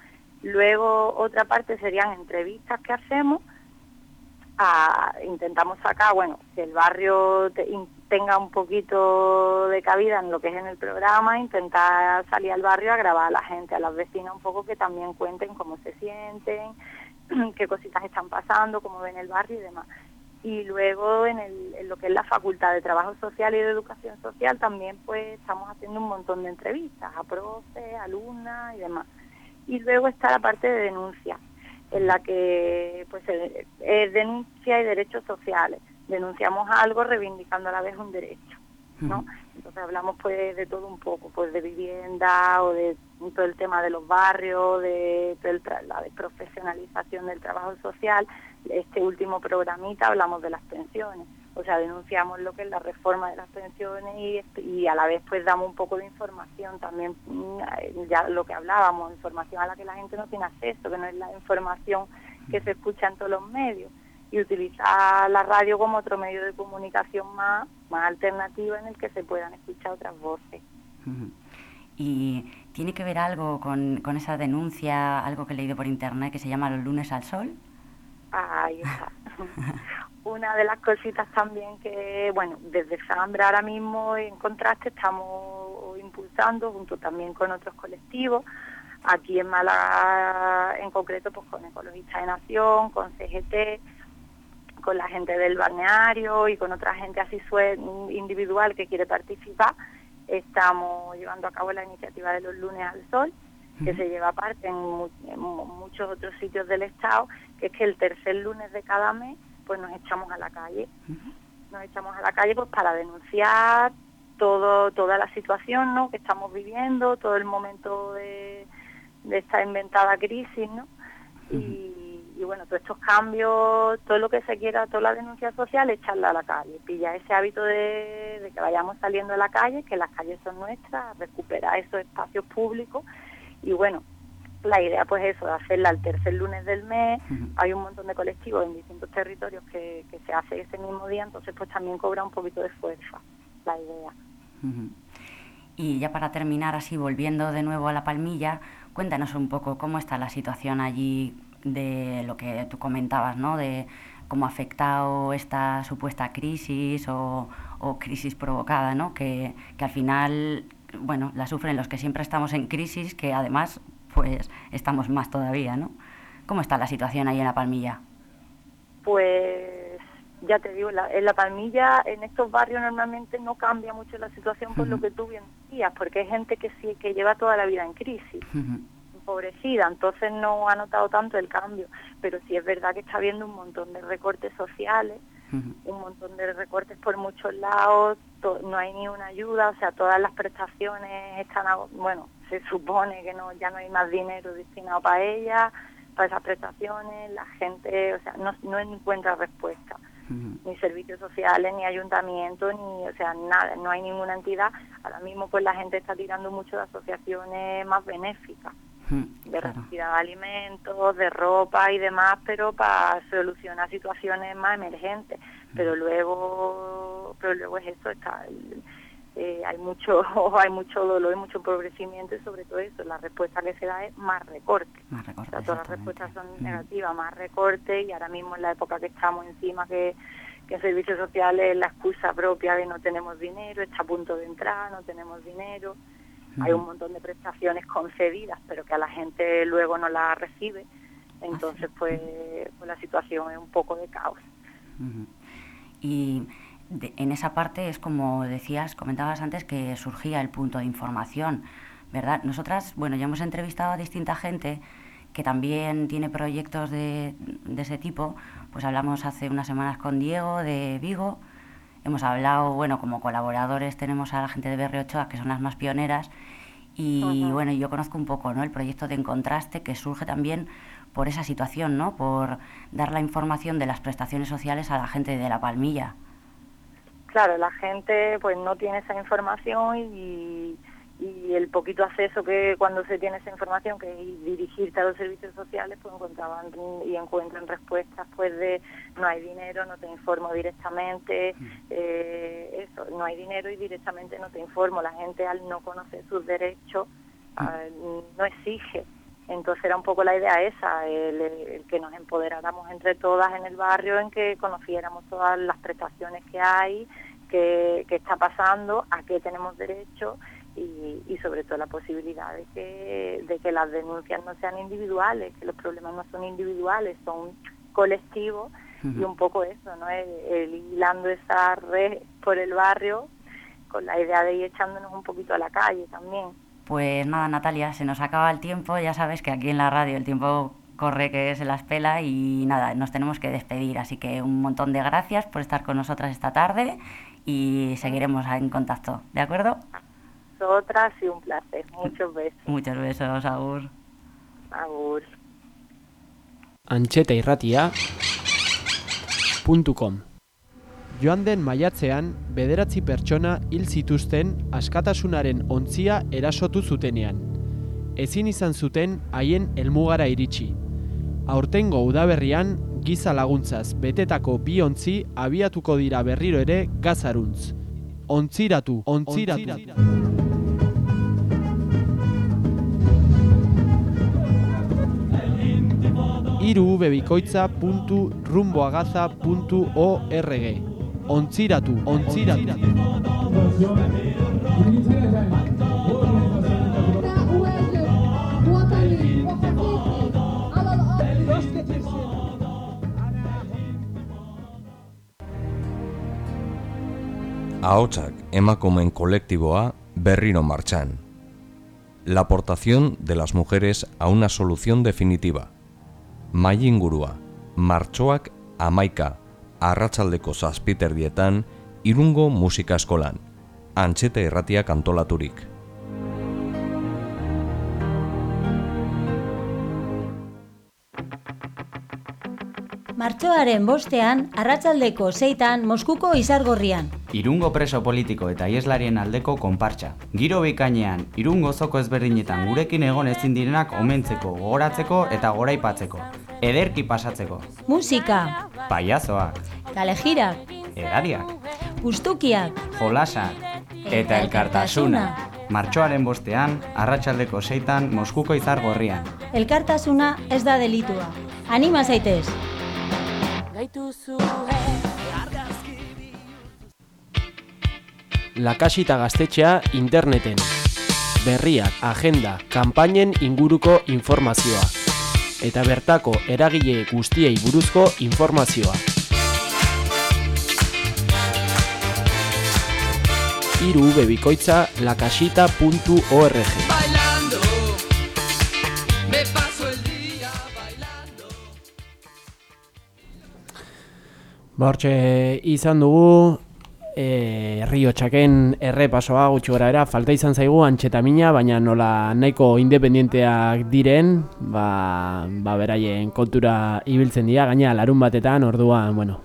Luego otra parte serían entrevistas que hacemos intentamos sacar, bueno, que el barrio tenga un poquito de cabida en lo que es en el programa, intentar salir al barrio a grabar a la gente, a las vecinas un poco que también cuenten cómo se sienten, qué cositas están pasando, cómo ven el barrio y demás. Y luego en, en lo que es la Facultad de Trabajo Social y de Educación Social también pues estamos haciendo un montón de entrevistas a profes, alumnas y demás. Y luego está la parte de denuncia en la que pues eh, es denuncia y derechos sociales. Denunciamos algo reivindicando a la vez un derecho. ¿no? Entonces hablamos pues de todo un poco, pues de vivienda o de todo el tema de los barrios, de, todo el tra- la profesionalización del trabajo social. Este último programita hablamos de las pensiones, o sea, denunciamos lo que es la reforma de las pensiones y, y a la vez pues damos un poco de información también, mm, ya lo que hablábamos, información a la que la gente no tiene acceso, que no es la información que se escucha en todos los medios y utilizar la radio como otro medio de comunicación más, más alternativa en el que se puedan escuchar otras voces. Y tiene que ver algo con, con esa denuncia, algo que he leído por internet que se llama Los lunes al sol. Ahí está. Una de las cositas también que, bueno, desde Zambra ahora mismo en contraste estamos impulsando junto también con otros colectivos, aquí en Málaga en concreto pues con Ecologistas de Nación, con CGT, con la gente del balneario y con otra gente así individual que quiere participar, estamos llevando a cabo la iniciativa de los lunes al sol, que se lleva parte en, en mu- muchos otros sitios del Estado, que es que el tercer lunes de cada mes pues nos echamos a la calle. Nos echamos a la calle pues para denunciar todo toda la situación ¿no? que estamos viviendo, todo el momento de, de esta inventada crisis, ¿no? y, y bueno, todos estos cambios, todo lo que se quiera, toda la denuncia social, echarla a la calle, pillar ese hábito de, de que vayamos saliendo a la calle, que las calles son nuestras, recuperar esos espacios públicos y bueno, la idea pues eso, de hacerla el tercer lunes del mes, hay un montón de colectivos en distintos territorios que, que se hace ese mismo día, entonces pues también cobra un poquito de fuerza la idea. Y ya para terminar, así volviendo de nuevo a la palmilla, cuéntanos un poco cómo está la situación allí de lo que tú comentabas, ¿no? De cómo ha afectado esta supuesta crisis o, o crisis provocada, ¿no? Que, que al final, bueno, la sufren los que siempre estamos en crisis, que además, pues, estamos más todavía, ¿no? ¿Cómo está la situación ahí en la palmilla? Pues ya te digo, la- en la Palmilla, en estos barrios normalmente no cambia mucho la situación por lo que tú bien decías, porque hay gente que sí que lleva toda la vida en crisis, empobrecida, entonces no ha notado tanto el cambio, pero sí es verdad que está habiendo un montón de recortes sociales, un montón de recortes por muchos lados, no hay ni una ayuda, o sea, todas las prestaciones están, bueno, se supone que no ya no hay más dinero destinado para ellas, para esas prestaciones, la gente, o sea, no, no encuentra respuesta ni servicios sociales, ni ayuntamiento, ni, o sea, nada, no hay ninguna entidad. Ahora mismo pues la gente está tirando mucho de asociaciones más benéficas, de recogida de alimentos, de ropa y demás, pero para solucionar situaciones más emergentes. Pero luego, pero luego es eso, está, el- eh, hay mucho, hay mucho dolor, mucho empobrecimiento y sobre todo eso, la respuesta que se da es más recorte. Más O sea, todas las respuestas son negativas, más recorte y ahora mismo en la época que estamos encima, que, que en servicios sociales la excusa propia de no tenemos dinero, está a punto de entrar, no tenemos dinero, hay un montón de prestaciones concedidas, pero que a la gente luego no las recibe, entonces pues, pues la situación es un poco de caos. Y de- en esa parte es como decías, comentabas antes que surgía el punto de información, ¿verdad? Nosotras, bueno, ya hemos entrevistado a distinta gente que también tiene proyectos de, de ese tipo, pues hablamos hace unas semanas con Diego de Vigo, hemos hablado, bueno, como colaboradores tenemos a la gente de Berre Ochoa, que son las más pioneras, y bueno, yo conozco un poco, ¿no? El proyecto de Encontraste, que surge también por esa situación, ¿no? Por dar la información de las prestaciones sociales a la gente de La Palmilla. Claro, la gente pues no tiene esa información y, y el poquito acceso que cuando se tiene esa información, que es dirigirte a los servicios sociales, pues encontraban y encuentran respuestas pues de no hay dinero, no te informo directamente, eh, eso, no hay dinero y directamente no te informo. La gente al no conocer sus derechos ah, no exige. Entonces era un poco la idea esa, el, el que nos empoderáramos entre todas en el barrio, en que conociéramos todas las prestaciones que hay, qué, qué está pasando, a qué tenemos derecho y, y sobre todo la posibilidad de que, de que las denuncias no sean individuales, que los problemas no son individuales, son colectivos y un poco eso, ¿no? El, el hilando esa red por el barrio con la idea de ir echándonos un poquito a la calle también. Pues nada, Natalia, se nos acaba el tiempo, ya sabes que aquí en la radio el tiempo corre que se las pela y nada, nos tenemos que despedir, así que un montón de gracias por estar con nosotras esta tarde y seguiremos en contacto, ¿de acuerdo? Nosotras y un placer. Muchos besos. Muchos besos, Agur. Agur. Joan den maiatzean, bederatzi pertsona hil zituzten askatasunaren ontzia erasotu zutenean. Ezin izan zuten haien helmugara iritsi. Aurtengo udaberrian, giza laguntzaz betetako bi ontzi abiatuko dira berriro ere gazaruntz. Ontziratu, ontziratu. irubebikoitza.rumboagaza.org Ontziratu, ontziratu. Ahotsak emakumeen kolektiboa berriro martxan. La aportación de las mujeres a una solución definitiva. Mai ingurua, martxoak amaika, arratsaldeko zazpiterdietan, irungo musika eskolan, antxeta irratiak antolaturik. Martxoaren bostean, arratsaldeko zeitan Moskuko izargorrian. Irungo preso politiko eta ieslarien aldeko konpartxa. Giro bikainean, irungo zoko ezberdinetan gurekin egon ezin direnak omentzeko, gogoratzeko eta goraipatzeko. Ederki pasatzeko. Musika, Paiazoak, kalejirak, edariak, ustukiak, jolasak eta elkartasuna. Martxoaren bostean, arratsaldeko zeitan Moskuko izar gorrian. elkartasuna ez da delitua. Anima zaitez! Lakasita gaztetxea interneten. Berriak, agenda, kanpainen inguruko informazioa. Eta bertako eragile guztiei buruzko informazioa. Iru bebikoitza lakasita.org Ba hortxe izan dugu e, Rio Txaken errepasoa gutxi gora era, falta izan zaigu antxetamina, baina nola nahiko independienteak diren, ba, ba beraien kontura ibiltzen dira, gaina larun batetan, orduan, bueno.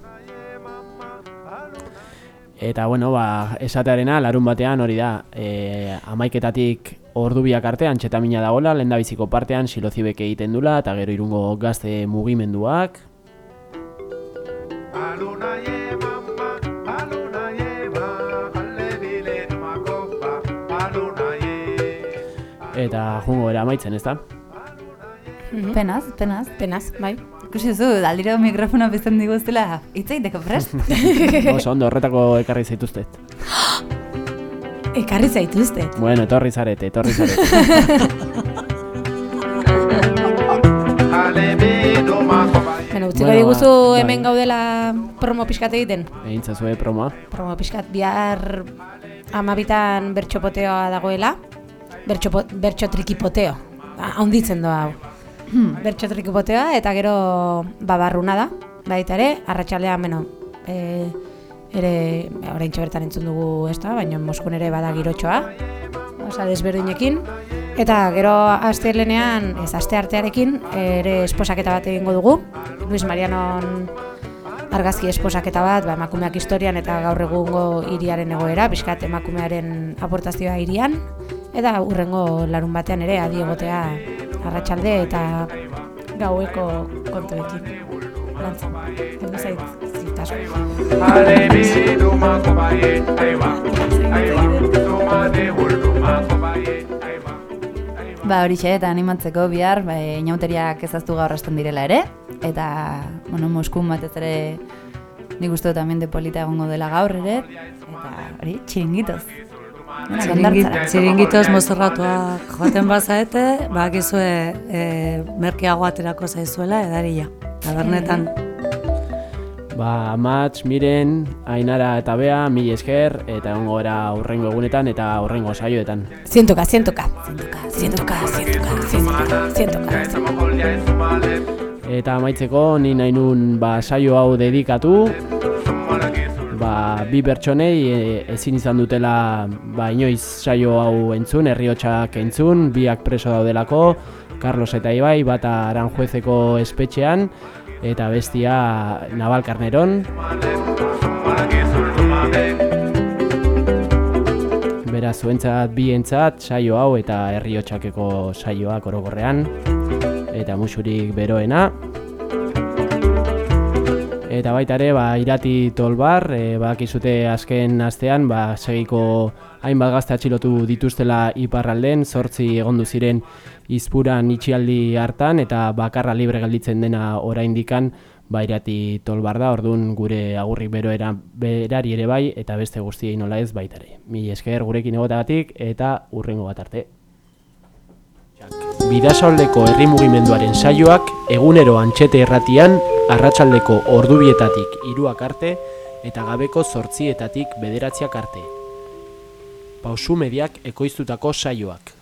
Eta, bueno, ba, esatearena, larun batean hori da, e, amaiketatik ordu biak arte antxetamina dagoela, lehen biziko partean silozibek egiten dula, eta gero irungo gazte mugimenduak, eta jungo era amaitzen, ezta? Penaz, penaz. Penaz, bai. Ikusi duzu, aldiro mikrofona bezan diguztela, itzaiteko prest. Oso ondo, horretako ekarri zaituztet. Ekarri zaituzte. Bueno, etorri zarete, etorri zarete. Bueno, utziko Bueno, diguzu ba, hemen bai. gaudela promo pixkat egiten. Egin zazue promoa. Promo pixkat bihar amabitan bertxopoteoa dagoela. Bertxopo, bertxo trikipoteo. Ah, Haunditzen doa hau. bertxo trikipoteoa eta gero babarruna da. Baita ere, arratsaldean beno, e, ere orain bertan entzun dugu ez da, baina Moskun ere bada girotxoa. Osa desberdinekin. Eta gero astelenean, ez aste artearekin, ere esposaketa bat egingo dugu. Luis Marianon argazki esposaketa bat, ba, emakumeak historian eta gaur egungo hiriaren egoera, bizkat emakumearen aportazioa hirian, eta urrengo larun batean ere adi egotea arratsalde eta gaueko kontuekin. Lantzen, egu zait zitasko. Ba horixe eta animatzeko bihar ba, inauteriak ezaztu gaur hasten direla ere eta bueno, Moskun batez ere nik uste dut polita egongo dela gaur ere eta hori txiringitoz. Txiringitoz mozorratua joaten bazaete, bakizue e, eh, merkeago aterako zaizuela edarila, tabernetan. Ba, Mats, Miren, Ainara eta Bea, mil esker, eta egongo era horrengo egunetan eta horrengo saioetan. Zientuka, zientuka. Zientuka siento casi, siento casi, siento Eta amaitzeko ni nainun ba saio hau dedikatu. Ba, bi pertsonei e, ezin izan dutela ba inoiz saio hau entzun, herriotsak entzun, biak preso daudelako, Carlos eta Ibai bata Aranjuezeko espetxean eta bestia Naval Carneron. Beraz, zuentzat bientzat saio hau eta herriotxakeko saioak orokorrean, eta musurik beroena. Eta baita ere, ba, irati tolbar, e, bakizute azken astean, ba, segiko hainbat gazte atxilotu dituztela iparralden, zortzi egondu ziren izpuran itxialdi hartan, eta bakarra libre gelditzen dena oraindikan ba, irati tolbar da, orduan gure agurrik beroera berari ere bai, eta beste guztiei nola ez baita ere. Mi esker gurekin egotagatik eta urrengo bat arte. Bidasoaldeko herri mugimenduaren saioak egunero antxete erratian arratsaldeko ordubietatik hiruak arte eta gabeko zortzietatik bederatziak arte. Pausu mediak ekoiztutako saioak.